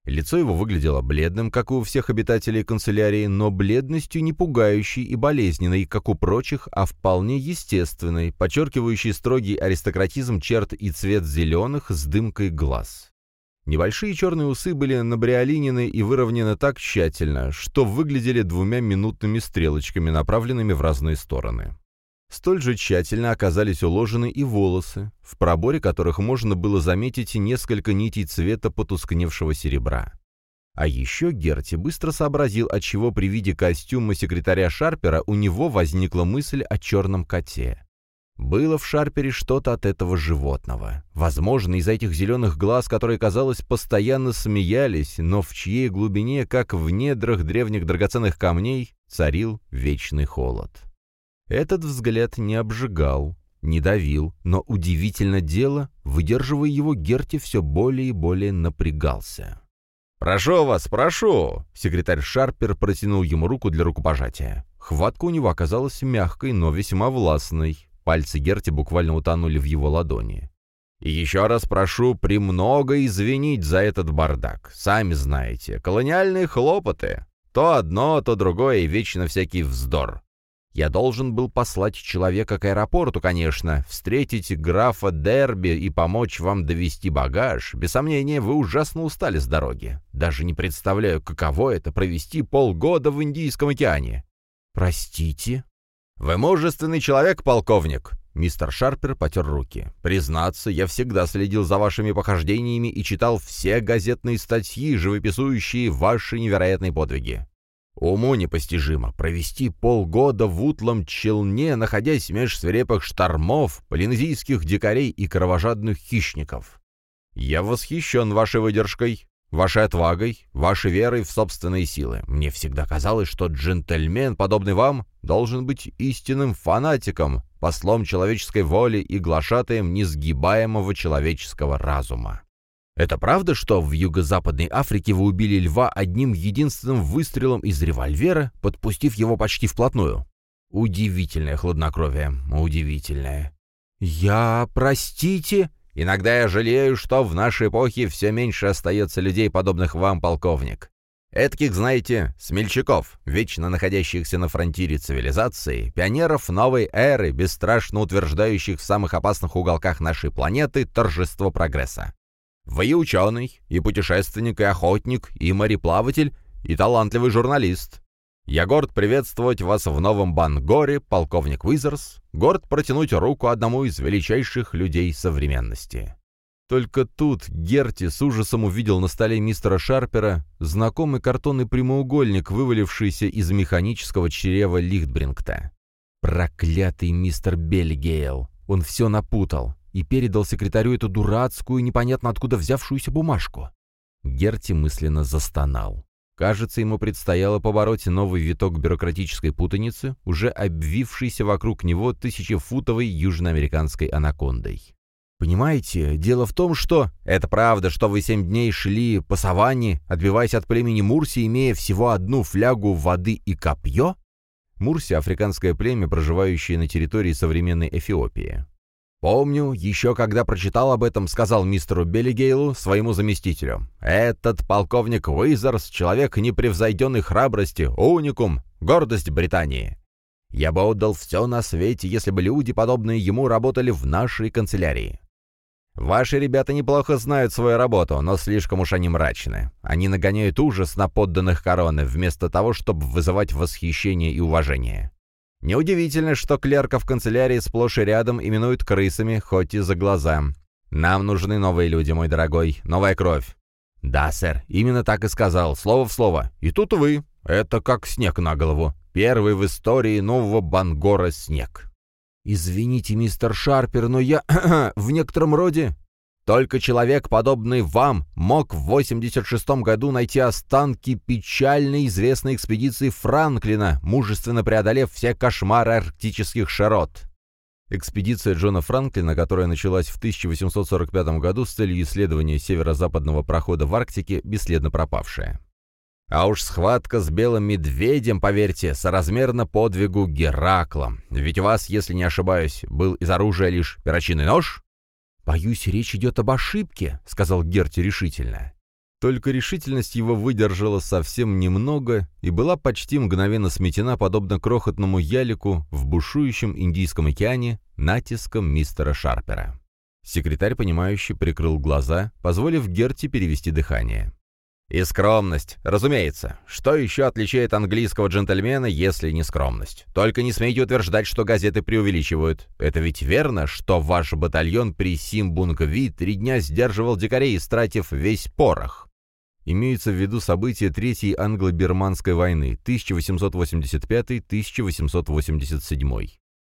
A: Лицо его выглядело бледным, как у всех обитателей канцелярии, но бледностью не пугающей и болезненной, как у прочих, а вполне естественной, подчеркивающей строгий аристократизм черт и цвет зеленых с дымкой глаз. Небольшие черные усы были набриолинены и выровнены так тщательно, что выглядели двумя минутными стрелочками, направленными в разные стороны. Столь же тщательно оказались уложены и волосы, в проборе которых можно было заметить несколько нитей цвета потускневшего серебра. А еще Герти быстро сообразил, отчего при виде костюма секретаря Шарпера у него возникла мысль о черном коте. Было в Шарпере что-то от этого животного. Возможно, из этих зеленых глаз, которые, казалось, постоянно смеялись, но в чьей глубине, как в недрах древних драгоценных камней, царил вечный холод. Этот взгляд не обжигал, не давил, но удивительно дело, выдерживая его, Герти все более и более напрягался. «Прошу вас, прошу!» Секретарь Шарпер протянул ему руку для рукопожатия. Хватка у него оказалась мягкой, но весьма властной. Пальцы Герти буквально утонули в его ладони. «И еще раз прошу премного извинить за этот бардак. Сами знаете, колониальные хлопоты. То одно, то другое и вечно всякий вздор. Я должен был послать человека к аэропорту, конечно, встретить графа Дерби и помочь вам довести багаж. Без сомнения, вы ужасно устали с дороги. Даже не представляю, каково это провести полгода в Индийском океане. Простите? Вы мужественный человек, полковник. Мистер Шарпер потер руки. «Признаться, я всегда следил за вашими похождениями и читал все газетные статьи, живописующие ваши невероятные подвиги. Уму непостижимо провести полгода в утлом челне, находясь меж свирепых штормов, полинезийских дикарей и кровожадных хищников. Я восхищен вашей выдержкой, вашей отвагой, вашей верой в собственные силы. Мне всегда казалось, что джентльмен, подобный вам, должен быть истинным фанатиком, послом человеческой воли и глашатаем несгибаемого человеческого разума. Это правда, что в Юго-Западной Африке вы убили льва одним единственным выстрелом из револьвера, подпустив его почти вплотную? Удивительное хладнокровие, удивительное. Я, простите, иногда я жалею, что в нашей эпохе все меньше остается людей, подобных вам, полковник. Эдаких, знаете, смельчаков, вечно находящихся на фронтире цивилизации, пионеров новой эры, бесстрашно утверждающих в самых опасных уголках нашей планеты торжество прогресса. Вы и ученый, и путешественник, и охотник, и мореплаватель, и талантливый журналист. Я горд приветствовать вас в новом Бангоре, полковник Уизерс, горд протянуть руку одному из величайших людей современности. Только тут Герти с ужасом увидел на столе мистера Шарпера знакомый картонный прямоугольник, вывалившийся из механического чрева Лихтбрингта. Проклятый мистер Бельгейл! Он все напутал и передал секретарю эту дурацкую, непонятно откуда взявшуюся бумажку. Герти мысленно застонал. Кажется, ему предстояло побороть новый виток бюрократической путаницы, уже обвившийся вокруг него тысячефутовой южноамериканской анакондой. Понимаете, дело в том, что... Это правда, что вы семь дней шли по саванне, отбиваясь от племени Мурси, имея всего одну флягу воды и копье? Мурси — африканское племя, проживающее на территории современной Эфиопии. «Помню, еще когда прочитал об этом, сказал мистеру Беллигейлу, своему заместителю. Этот полковник Уизерс — человек непревзойденной храбрости, уникум, гордость Британии. Я бы отдал все на свете, если бы люди, подобные ему, работали в нашей канцелярии. Ваши ребята неплохо знают свою работу, но слишком уж они мрачны. Они нагоняют ужас на подданных короны, вместо того, чтобы вызывать восхищение и уважение. Неудивительно, что клерков канцелярии сплошь и рядом именуют крысами, хоть и за глаза. Нам нужны новые люди, мой дорогой, новая кровь. Да, сэр, именно так и сказал, слово в слово. И тут вы. Это как снег на голову. Первый в истории нового Бангора снег. «Извините, мистер Шарпер, но я в некотором роде...» Только человек, подобный вам, мог в 86 году найти останки печально известной экспедиции Франклина, мужественно преодолев все кошмары арктических широт. Экспедиция Джона Франклина, которая началась в 1845 году с целью исследования северо-западного прохода в Арктике, бесследно пропавшая. А уж схватка с белым медведем, поверьте, соразмерна подвигу Геракла. Ведь у вас, если не ошибаюсь, был из оружия лишь перочинный нож? «Боюсь, речь идет об ошибке», — сказал Герти решительно. Только решительность его выдержала совсем немного и была почти мгновенно сметена, подобно крохотному ялику в бушующем Индийском океане натиском мистера Шарпера. Секретарь, понимающий, прикрыл глаза, позволив Герти перевести дыхание. И скромность, разумеется. Что еще отличает английского джентльмена, если не скромность? Только не смейте утверждать, что газеты преувеличивают. Это ведь верно, что ваш батальон при Симбунг-Ви три дня сдерживал дикарей, стратив весь порох? Имеются в виду события Третьей англо-бирманской войны 1885-1887.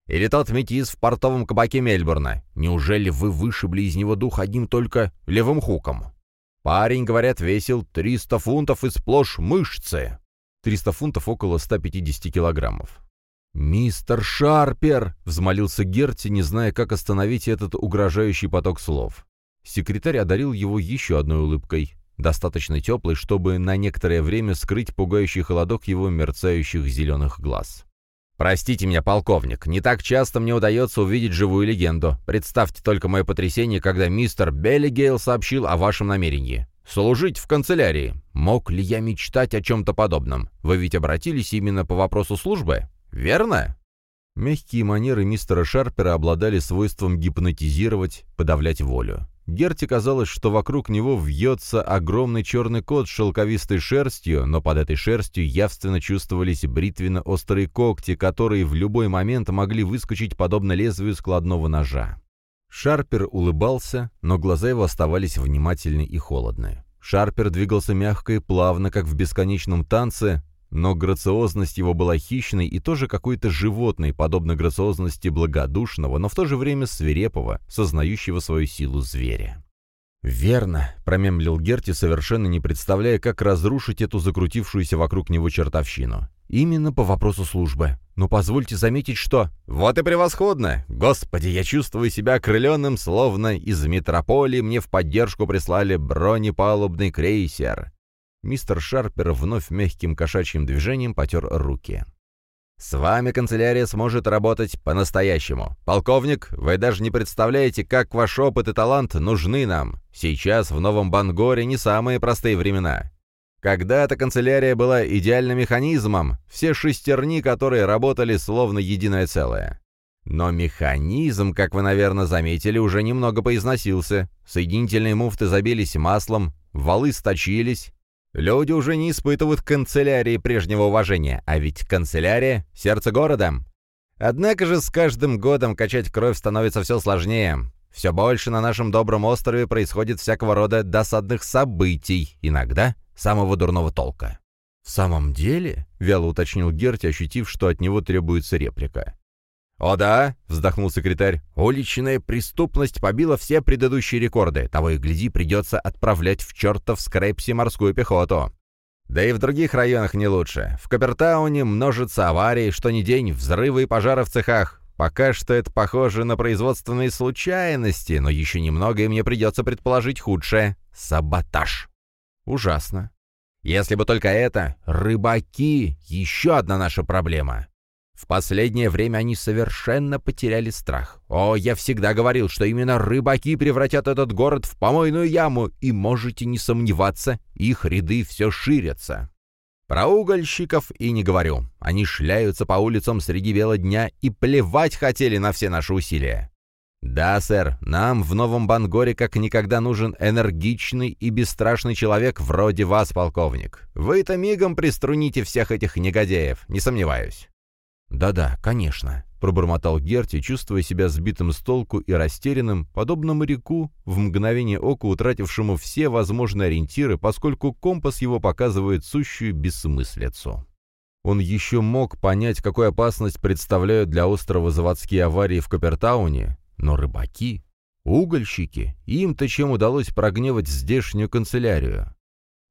A: Или тот метис в портовом кабаке Мельбурна. Неужели вы вышибли из него дух одним только левым хуком? Парень, говорят, весил 300 фунтов и сплошь мышцы. 300 фунтов около 150 килограммов. «Мистер Шарпер!» — взмолился Герти, не зная, как остановить этот угрожающий поток слов. Секретарь одарил его еще одной улыбкой, достаточно теплой, чтобы на некоторое время скрыть пугающий холодок его мерцающих зеленых глаз. «Простите меня, полковник, не так часто мне удается увидеть живую легенду. Представьте только мое потрясение, когда мистер Беллигейл сообщил о вашем намерении. Служить в канцелярии. Мог ли я мечтать о чем-то подобном? Вы ведь обратились именно по вопросу службы, верно?» Мягкие манеры мистера Шарпера обладали свойством гипнотизировать, подавлять волю. Герти казалось, что вокруг него вьется огромный черный кот с шелковистой шерстью, но под этой шерстью явственно чувствовались бритвенно-острые когти, которые в любой момент могли выскочить подобно лезвию складного ножа. Шарпер улыбался, но глаза его оставались внимательны и холодны. Шарпер двигался мягко и плавно, как в бесконечном танце, но грациозность его была хищной и тоже какой-то животной, подобно грациозности благодушного, но в то же время свирепого, сознающего свою силу зверя. «Верно», — промемлил Герти, совершенно не представляя, как разрушить эту закрутившуюся вокруг него чертовщину. «Именно по вопросу службы. Но позвольте заметить, что...» «Вот и превосходно! Господи, я чувствую себя окрыленным, словно из метрополии мне в поддержку прислали бронепалубный крейсер. Мистер Шарпер вновь мягким кошачьим движением потер руки. «С вами канцелярия сможет работать по-настоящему. Полковник, вы даже не представляете, как ваш опыт и талант нужны нам. Сейчас в Новом Бангоре не самые простые времена. Когда-то канцелярия была идеальным механизмом, все шестерни, которые работали словно единое целое. Но механизм, как вы, наверное, заметили, уже немного поизносился. Соединительные муфты забились маслом, валы сточились, Люди уже не испытывают канцелярии прежнего уважения, а ведь канцелярия — сердце города. Однако же с каждым годом качать кровь становится все сложнее.
B: Все больше на нашем добром острове происходит всякого рода досадных событий, иногда самого дурного толка».
A: «В самом деле?» — вяло уточнил Герти, ощутив, что от него требуется реплика.
B: «О да», — вздохнул секретарь, — «уличная преступность побила все предыдущие рекорды. Того и гляди, придется отправлять в чертов скрепси морскую пехоту. Да и в других районах не лучше. В Капертауне множится аварий, что ни день, взрывы и пожары в цехах. Пока что это похоже на производственные случайности, но еще немного, и мне придется предположить худшее — саботаж.
A: Ужасно.
B: Если бы только это, рыбаки — еще одна наша проблема. В последнее время они совершенно потеряли страх. О, я всегда говорил, что именно рыбаки превратят этот город в помойную яму, и можете не сомневаться, их ряды все ширятся. Про угольщиков и не говорю. Они шляются по улицам среди бела дня и плевать хотели на все наши усилия. Да, сэр, нам в Новом Бангоре как никогда нужен энергичный и бесстрашный человек вроде вас, полковник. Вы-то мигом приструните всех этих негодяев, не сомневаюсь.
A: «Да-да, конечно», — пробормотал Герти, чувствуя себя сбитым с толку и растерянным, подобно моряку, в мгновение ока утратившему все возможные ориентиры, поскольку компас его показывает сущую бессмыслицу. Он еще мог понять, какую опасность представляют для острова заводские аварии в Капертауне, но рыбаки, угольщики, им-то чем удалось прогневать здешнюю канцелярию?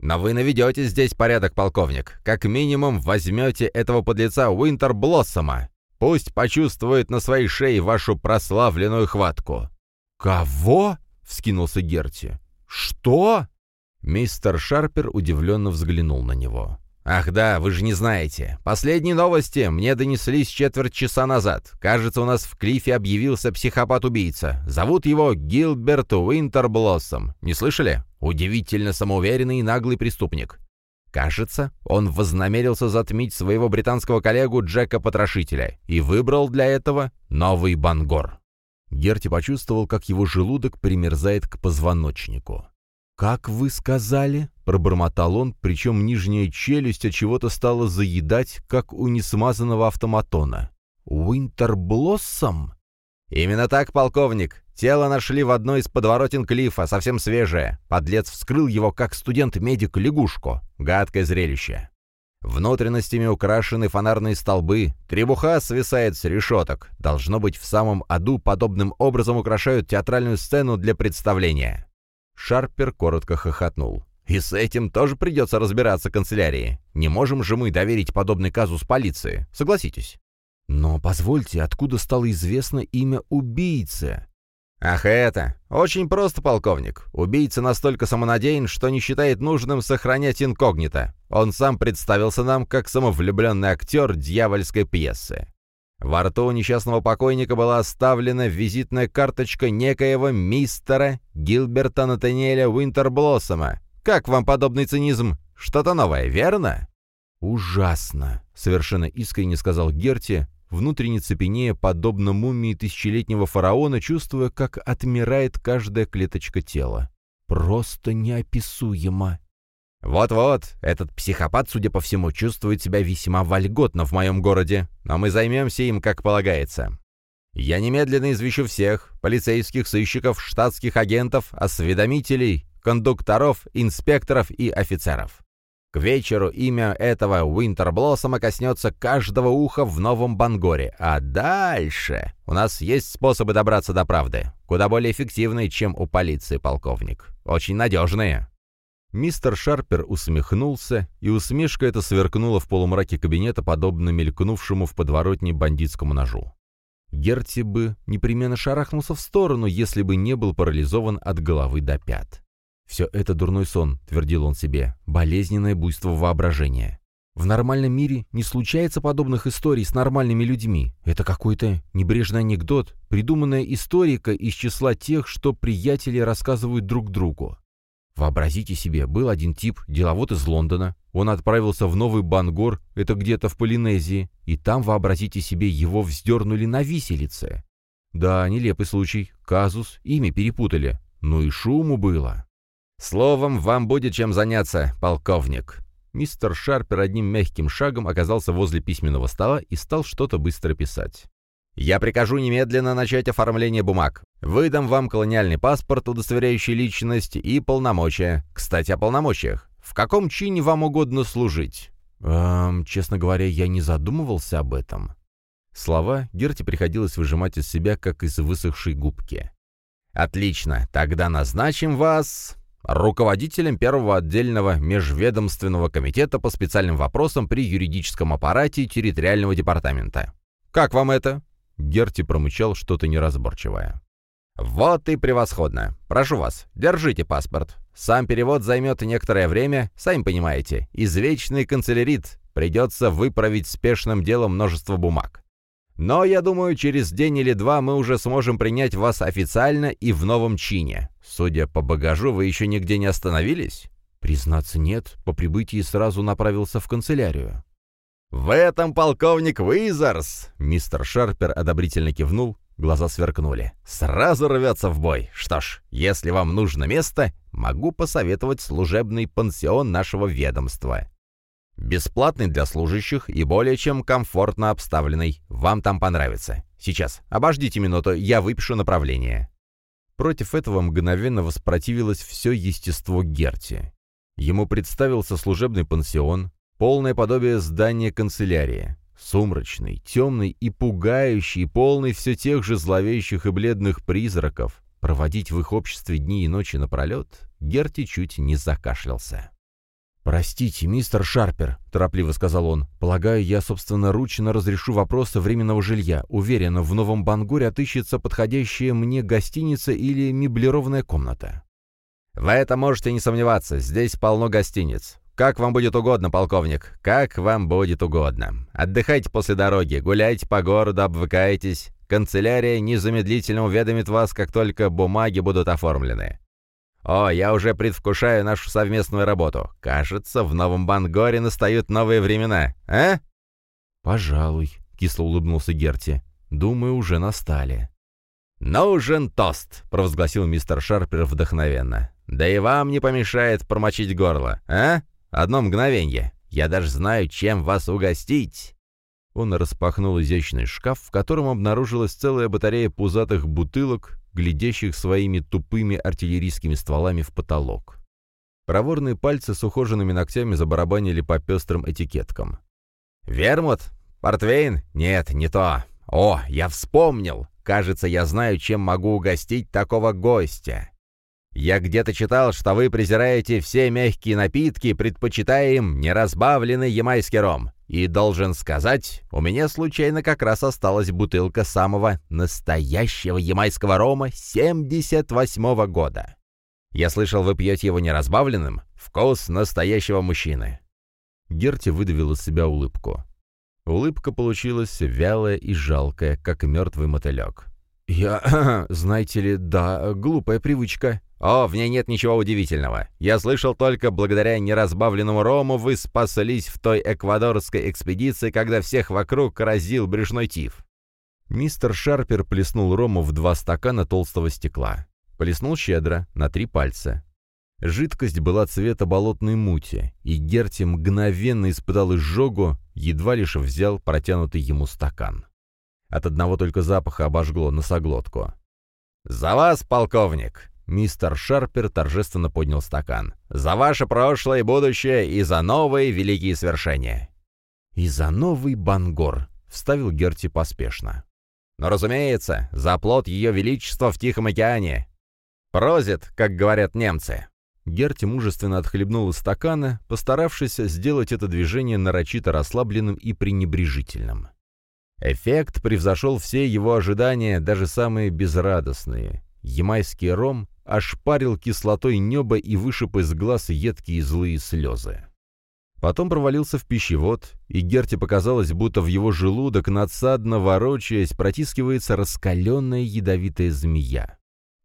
B: Но вы наведете здесь порядок, полковник. Как минимум возьмете этого подлеца Уинтерблоссома. Пусть почувствует на своей шее вашу прославленную хватку».
A: «Кого?» — вскинулся Герти. «Что?»
B: Мистер Шарпер удивленно взглянул на него. «Ах да, вы же не знаете. Последние новости мне донеслись четверть часа назад. Кажется, у нас в Клифе объявился психопат-убийца. Зовут его Гилберт Уинтерблоссом. Не слышали? Удивительно самоуверенный и наглый преступник. Кажется, он вознамерился затмить своего британского коллегу Джека-потрошителя и выбрал для этого новый Бангор».
A: Герти почувствовал, как его желудок примерзает к позвоночнику. «Как вы сказали?» — пробормотал он, причем нижняя челюсть от чего-то стала заедать, как у несмазанного автоматона. «Уинтерблоссом?»
B: «Именно так, полковник. Тело нашли в одной из подворотен Клифа, совсем свежее. Подлец вскрыл его, как студент-медик, лягушку. Гадкое зрелище. Внутренностями украшены фонарные столбы, требуха свисает с решеток. Должно быть, в самом аду подобным образом украшают театральную сцену для представления. Шарпер коротко хохотнул. «И с этим тоже придется разбираться канцелярии. Не можем же мы доверить подобный казус полиции, согласитесь?»
A: «Но позвольте, откуда стало известно имя убийцы?»
B: «Ах это! Очень просто, полковник. Убийца настолько самонадеян, что не считает нужным сохранять инкогнито. Он сам представился нам как самовлюбленный актер дьявольской пьесы. Во рту у несчастного покойника была оставлена визитная карточка некоего мистера Гилберта Натаниэля Уинтерблоссома. Как вам подобный цинизм? Что-то новое, верно?»
A: «Ужасно», — совершенно искренне сказал Герти, внутренне цепенея, подобно мумии тысячелетнего фараона, чувствуя, как отмирает каждая клеточка тела. «Просто неописуемо».
B: «Вот-вот, этот психопат, судя по всему, чувствует себя весьма вольготно в моем городе, но мы займемся им, как полагается. Я немедленно извещу всех, полицейских сыщиков, штатских агентов, осведомителей, кондукторов, инспекторов и офицеров. К вечеру имя этого Уинтерблоссома коснется каждого уха в Новом Бангоре, а дальше у нас есть способы добраться до правды, куда более эффективные, чем у полиции, полковник. Очень надежные.
A: Мистер Шарпер усмехнулся, и усмешка эта сверкнула в полумраке кабинета, подобно мелькнувшему в подворотне бандитскому ножу. Герти бы непременно шарахнулся в сторону, если бы не был парализован от головы до пят. «Все это дурной сон», — твердил он себе, — «болезненное буйство воображения. В нормальном мире не случается подобных историй с нормальными людьми. Это какой-то небрежный анекдот, придуманная историка из числа тех, что приятели рассказывают друг другу. Вообразите себе, был один тип, деловод из Лондона. Он отправился в Новый Бангор, это где-то в Полинезии, и там, вообразите себе, его вздернули на виселице. Да, нелепый случай, казус, имя перепутали. Ну и шуму было.
B: «Словом, вам будет чем заняться, полковник».
A: Мистер Шарпер одним мягким шагом оказался возле письменного стола и стал что-то быстро писать. Я прикажу немедленно начать оформление бумаг. Выдам вам колониальный паспорт, удостоверяющий личность и полномочия. Кстати, о полномочиях. В каком чине вам угодно служить?» «Эм, честно говоря, я не задумывался об этом». Слова Герти приходилось выжимать из себя, как из высохшей губки. «Отлично, тогда назначим вас руководителем первого отдельного межведомственного комитета по специальным вопросам при юридическом аппарате территориального департамента. Как вам это?» Герти промычал что-то неразборчивое. «Вот и превосходно. Прошу вас, держите паспорт. Сам перевод займет некоторое время, сами понимаете. Извечный канцелярит. Придется выправить спешным делом множество бумаг. Но, я думаю, через день или два мы уже сможем принять вас официально и в новом чине. Судя по багажу, вы еще нигде не остановились?» «Признаться, нет. По прибытии сразу направился в канцелярию». «В этом полковник Уизерс!» Мистер Шарпер одобрительно кивнул, глаза сверкнули. «Сразу рвется в бой. Что ж, если вам нужно место, могу посоветовать служебный пансион нашего ведомства. Бесплатный для служащих и более чем комфортно обставленный. Вам там понравится. Сейчас, обождите минуту, я выпишу направление». Против этого мгновенно воспротивилось все естество Герти. Ему представился служебный пансион, полное подобие здания канцелярии. Сумрачный, темный и пугающий, полный все тех же зловещих и бледных призраков. Проводить в их обществе дни и ночи напролет, Герти чуть не закашлялся. «Простите, мистер Шарпер», — торопливо сказал он. «Полагаю, я собственноручно разрешу вопросы временного жилья. Уверен, в Новом Бангоре отыщется подходящая мне гостиница или меблированная комната».
B: «В этом можете не сомневаться. Здесь полно гостиниц. Как вам будет угодно, полковник, как вам будет угодно. Отдыхайте после дороги, гуляйте по городу, обвыкайтесь. Канцелярия незамедлительно уведомит вас, как только бумаги будут оформлены. О, я уже предвкушаю нашу совместную работу. Кажется, в Новом Бангоре настают новые времена, а?
A: Пожалуй, кисло улыбнулся Герти. Думаю, уже настали.
B: «Нужен тост!» — провозгласил мистер Шарпер вдохновенно. «Да и вам не помешает промочить горло, а?» Одно мгновение. Я даже знаю, чем вас угостить».
A: Он распахнул изящный шкаф, в котором обнаружилась целая батарея пузатых бутылок, глядящих своими тупыми артиллерийскими стволами в потолок. Проворные пальцы с ухоженными ногтями забарабанили по пестрым этикеткам.
B: «Вермут? Портвейн? Нет, не то. О, я вспомнил! Кажется, я знаю, чем могу угостить такого гостя. Я где-то читал, что вы презираете все мягкие напитки, предпочитая им неразбавленный ямайский ром. И должен сказать, у меня случайно как раз осталась бутылка самого настоящего ямайского рома 78 -го года. Я слышал, вы пьете его неразбавленным. Вкус настоящего мужчины».
A: Герти выдавил из себя улыбку. Улыбка получилась вялая и жалкая, как мертвый мотылек. «Я, знаете ли, да, глупая привычка»,
B: «О, в ней нет ничего удивительного. Я слышал, только благодаря неразбавленному рому вы спаслись в той эквадорской экспедиции, когда всех вокруг разил брюшной тиф».
A: Мистер Шарпер плеснул рому в два стакана толстого стекла. Плеснул щедро, на три пальца. Жидкость была цвета болотной мути, и Герти мгновенно испытал изжогу, едва лишь взял протянутый ему стакан. От одного только запаха обожгло носоглотку.
B: «За вас, полковник!»
A: Мистер Шарпер торжественно поднял стакан.
B: «За ваше прошлое и будущее, и за новые великие свершения!»
A: «И за новый Бангор», — вставил Герти поспешно.
B: «Но, разумеется, за плод Ее Величества в Тихом океане. Прозит, как говорят немцы».
A: Герти мужественно отхлебнул из стакана, постаравшись сделать это движение нарочито расслабленным и пренебрежительным. Эффект превзошел все его ожидания, даже самые безрадостные. Ямайский ром ошпарил кислотой небо и вышиб из глаз едкие злые слезы. Потом провалился в пищевод, и Герте показалось, будто в его желудок, надсадно ворочаясь, протискивается раскаленная ядовитая змея.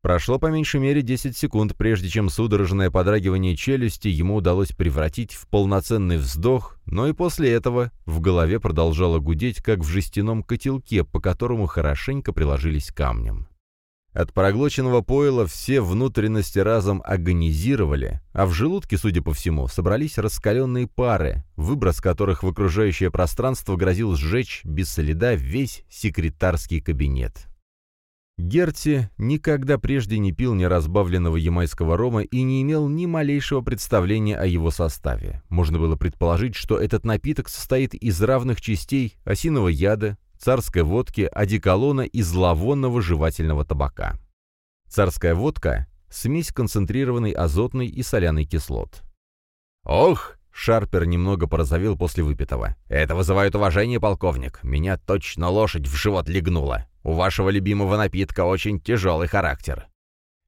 A: Прошло по меньшей мере 10 секунд, прежде чем судорожное подрагивание челюсти ему удалось превратить в полноценный вздох, но и после этого в голове продолжало гудеть, как в жестяном котелке, по которому хорошенько приложились камнем. От проглоченного пойла все внутренности разом агонизировали, а в желудке, судя по всему, собрались раскаленные пары, выброс которых в окружающее пространство грозил сжечь без следа весь секретарский кабинет. Герти никогда прежде не пил неразбавленного ямайского рома и не имел ни малейшего представления о его составе. Можно было предположить, что этот напиток состоит из равных частей осиного яда, царской водки, одеколона и зловонного жевательного табака. Царская водка – смесь концентрированной азотной и соляной кислот. «Ох!» – Шарпер немного порозовел после выпитого. «Это вызывает уважение, полковник. Меня точно лошадь в живот легнула. У вашего любимого напитка очень тяжелый характер».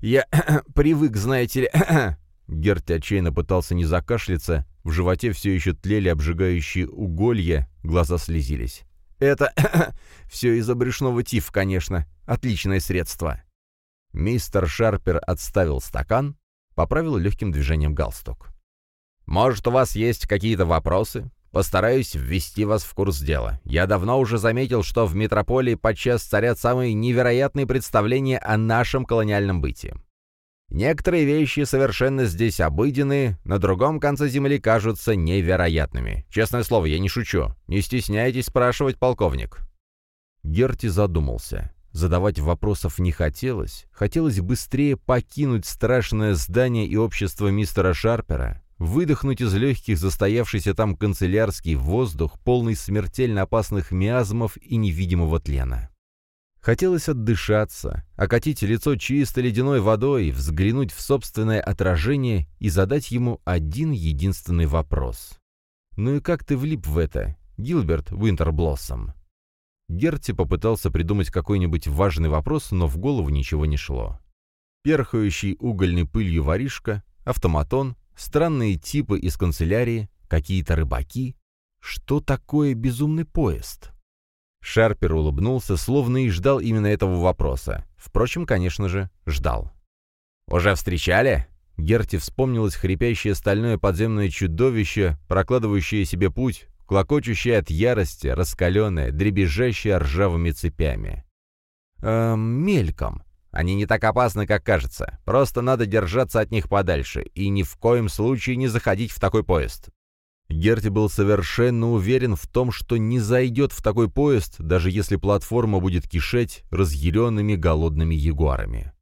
A: «Я привык, знаете ли...» Герт отчаянно пытался не закашляться, в животе все еще тлели обжигающие уголья, глаза слезились. Это все из-за брюшного тифа, конечно. Отличное средство. Мистер Шарпер отставил стакан, поправил легким движением галстук. «Может, у вас есть какие-то вопросы? Постараюсь ввести вас в курс дела. Я давно уже заметил, что в метрополии подчас царят самые невероятные представления о нашем колониальном бытии. Некоторые вещи совершенно здесь обыденные, на другом конце земли кажутся невероятными. Честное слово, я не шучу. Не стесняйтесь спрашивать, полковник». Герти задумался. Задавать вопросов не хотелось. Хотелось быстрее покинуть страшное здание и общество мистера Шарпера, выдохнуть из легких застоявшийся там канцелярский воздух, полный смертельно опасных миазмов и невидимого тлена. Хотелось отдышаться, окатить лицо чистой ледяной водой, взглянуть в собственное отражение и задать ему один единственный вопрос. «Ну и как ты влип в это, Гилберт Уинтерблоссом?» Герти попытался придумать какой-нибудь важный вопрос, но в голову ничего не шло. Перхающий угольной пылью воришка, автоматон, странные типы из канцелярии, какие-то рыбаки. Что такое безумный поезд? Шарпер улыбнулся, словно и ждал именно этого вопроса. Впрочем, конечно же, ждал. «Уже встречали?» Герти вспомнилось хрипящее стальное подземное чудовище, прокладывающее себе путь, клокочущее от ярости, раскаленное, дребезжащее ржавыми цепями. «Эм, мельком. Они не так опасны, как кажется. Просто надо держаться от них подальше и ни в коем случае не заходить в такой поезд. Герти был совершенно уверен в том, что не зайдет в такой поезд, даже если платформа будет кишеть разъяренными голодными ягуарами.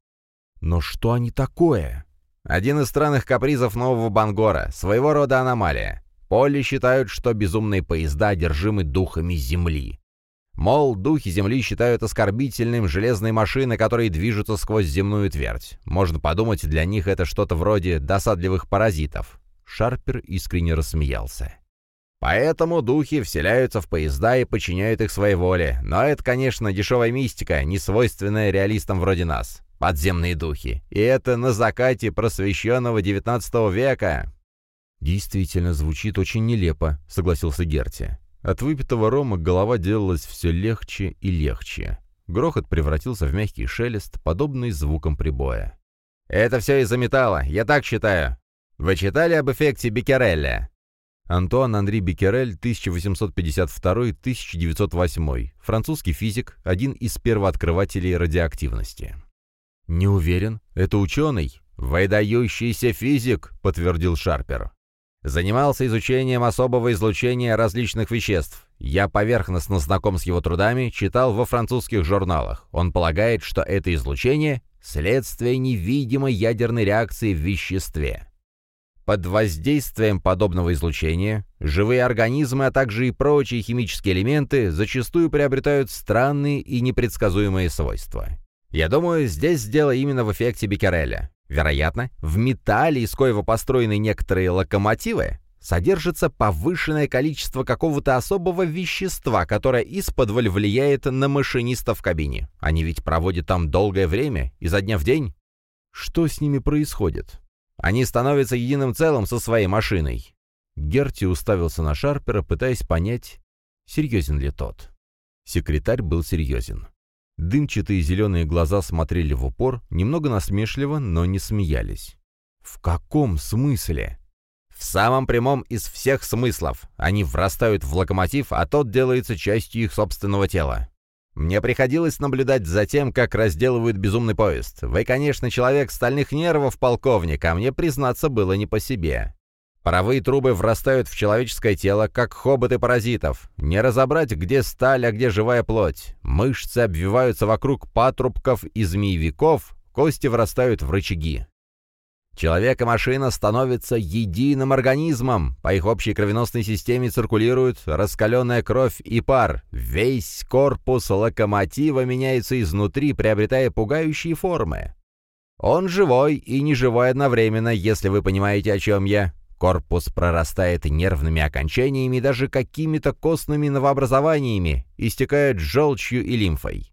A: Но что они такое? Один из странных капризов нового Бангора, своего рода аномалия. Поле считают, что безумные поезда одержимы духами Земли. Мол, духи Земли считают оскорбительным железные машины, которые движутся сквозь земную твердь. Можно подумать, для них это что-то вроде досадливых паразитов. Шарпер искренне рассмеялся. Поэтому духи вселяются в поезда и подчиняют их своей воле. Но это, конечно, дешевая мистика, не свойственная реалистам вроде нас. Подземные духи. И это на закате просвещенного XIX века. «Действительно, звучит очень нелепо», — согласился Герти. От выпитого рома голова делалась все легче и легче. Грохот превратился в мягкий шелест, подобный звукам прибоя. «Это все из-за металла, я так считаю. Вы читали об эффекте Беккерелля? Антуан Анри Беккерель, 1852-1908, французский физик, один из первооткрывателей радиоактивности. «Не уверен. Это ученый?» «Выдающийся физик», — подтвердил Шарпер. «Занимался изучением особого излучения различных веществ. Я поверхностно знаком с его трудами, читал во французских журналах. Он полагает, что это излучение — следствие невидимой ядерной реакции в веществе. Под воздействием подобного излучения живые организмы, а также и прочие химические элементы зачастую приобретают странные и непредсказуемые свойства. Я думаю, здесь дело именно в эффекте Беккереля. Вероятно, в металле, из коего построены некоторые локомотивы, содержится повышенное количество какого-то особого вещества, которое исподволь влияет на машиниста в кабине. Они ведь проводят там долгое время, изо дня в день. Что с ними происходит? Они становятся единым целым со своей машиной». Герти уставился на Шарпера, пытаясь понять, серьезен ли тот. Секретарь был серьезен. Дымчатые зеленые глаза смотрели в упор, немного насмешливо, но не смеялись. «В каком смысле?» «В самом прямом из всех смыслов. Они врастают в локомотив, а тот делается частью их собственного тела». Мне приходилось наблюдать за тем, как разделывают безумный поезд. Вы, конечно, человек стальных нервов, полковник, а мне, признаться, было не по себе. Паровые трубы врастают в человеческое тело, как хоботы паразитов. Не разобрать, где сталь, а где живая плоть. Мышцы обвиваются вокруг патрубков и змеевиков, кости врастают в рычаги. Человек и машина становятся единым организмом. По их общей кровеносной системе циркулируют раскаленная кровь и пар. Весь корпус локомотива меняется изнутри, приобретая пугающие формы. Он живой и неживой одновременно, если вы понимаете, о чем я. Корпус прорастает нервными окончаниями, даже какими-то костными новообразованиями, истекает желчью и лимфой.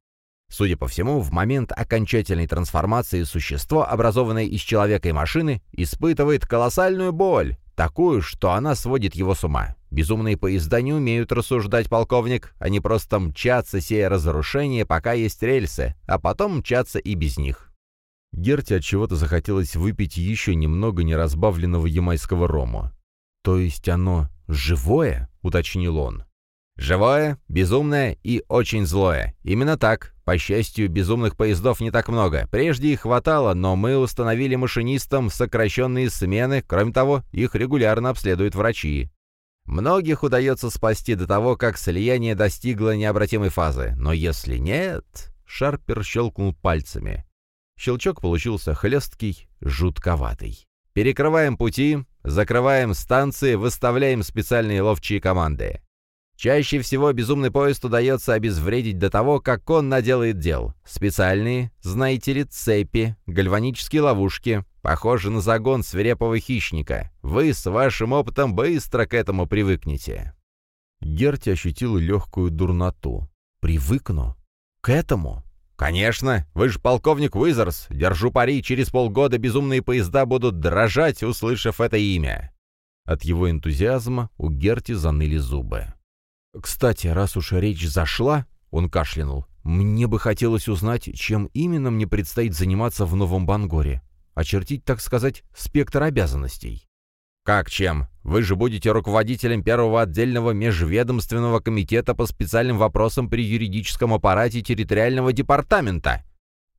A: Судя по всему, в момент окончательной трансформации существо, образованное из человека и машины, испытывает колоссальную боль, такую, что она сводит его с ума. Безумные поезда не умеют рассуждать, полковник, они просто мчатся, сея разрушение, пока есть рельсы, а потом мчатся и без них. Герте от чего-то захотелось выпить еще немного неразбавленного ямайского рома. «То есть оно живое?» — уточнил он. «Живое, безумное и очень злое. Именно так. По счастью, безумных поездов не так много. Прежде их хватало, но мы установили машинистам сокращенные смены, кроме того, их регулярно обследуют врачи. Многих удается спасти до того, как слияние достигло необратимой фазы. Но если нет... Шарпер щелкнул пальцами. Щелчок получился хлесткий, жутковатый. Перекрываем пути, закрываем станции, выставляем специальные ловчие команды. Чаще всего безумный поезд удается обезвредить до того, как он наделает дел. Специальные, знаете ли, цепи, гальванические ловушки, похожи на загон свирепого хищника. Вы с вашим опытом быстро к этому привыкнете. Герти ощутил легкую дурноту. «Привыкну? К этому?» «Конечно! Вы же полковник Уизерс! Держу пари, через полгода безумные поезда будут дрожать, услышав это имя!» От его энтузиазма у Герти заныли зубы. «Кстати, раз уж речь зашла...» — он кашлянул. «Мне бы хотелось узнать, чем именно мне предстоит заниматься в Новом Бангоре. Очертить, так сказать, спектр обязанностей». «Как чем? Вы же будете руководителем первого отдельного межведомственного комитета по специальным вопросам при юридическом аппарате территориального департамента».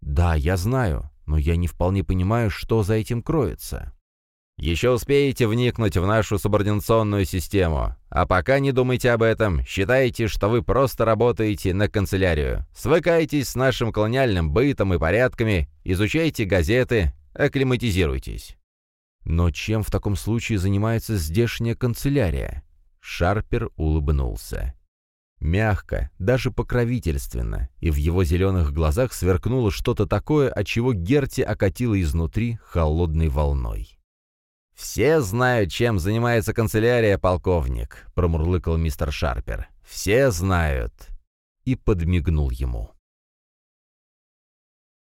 A: «Да, я знаю, но я не вполне понимаю, что за этим кроется». Еще успеете вникнуть в нашу субординационную систему. А пока не думайте об этом, считайте, что вы просто работаете на канцелярию. Свыкайтесь с нашим колониальным бытом и порядками, изучайте газеты, акклиматизируйтесь. Но чем в таком случае занимается здешняя канцелярия? Шарпер улыбнулся. Мягко, даже покровительственно, и в его зеленых глазах сверкнуло что-то такое, от чего Герти окатило изнутри холодной волной. «Все знают, чем занимается канцелярия, полковник», — промурлыкал мистер Шарпер. «Все знают». И подмигнул ему.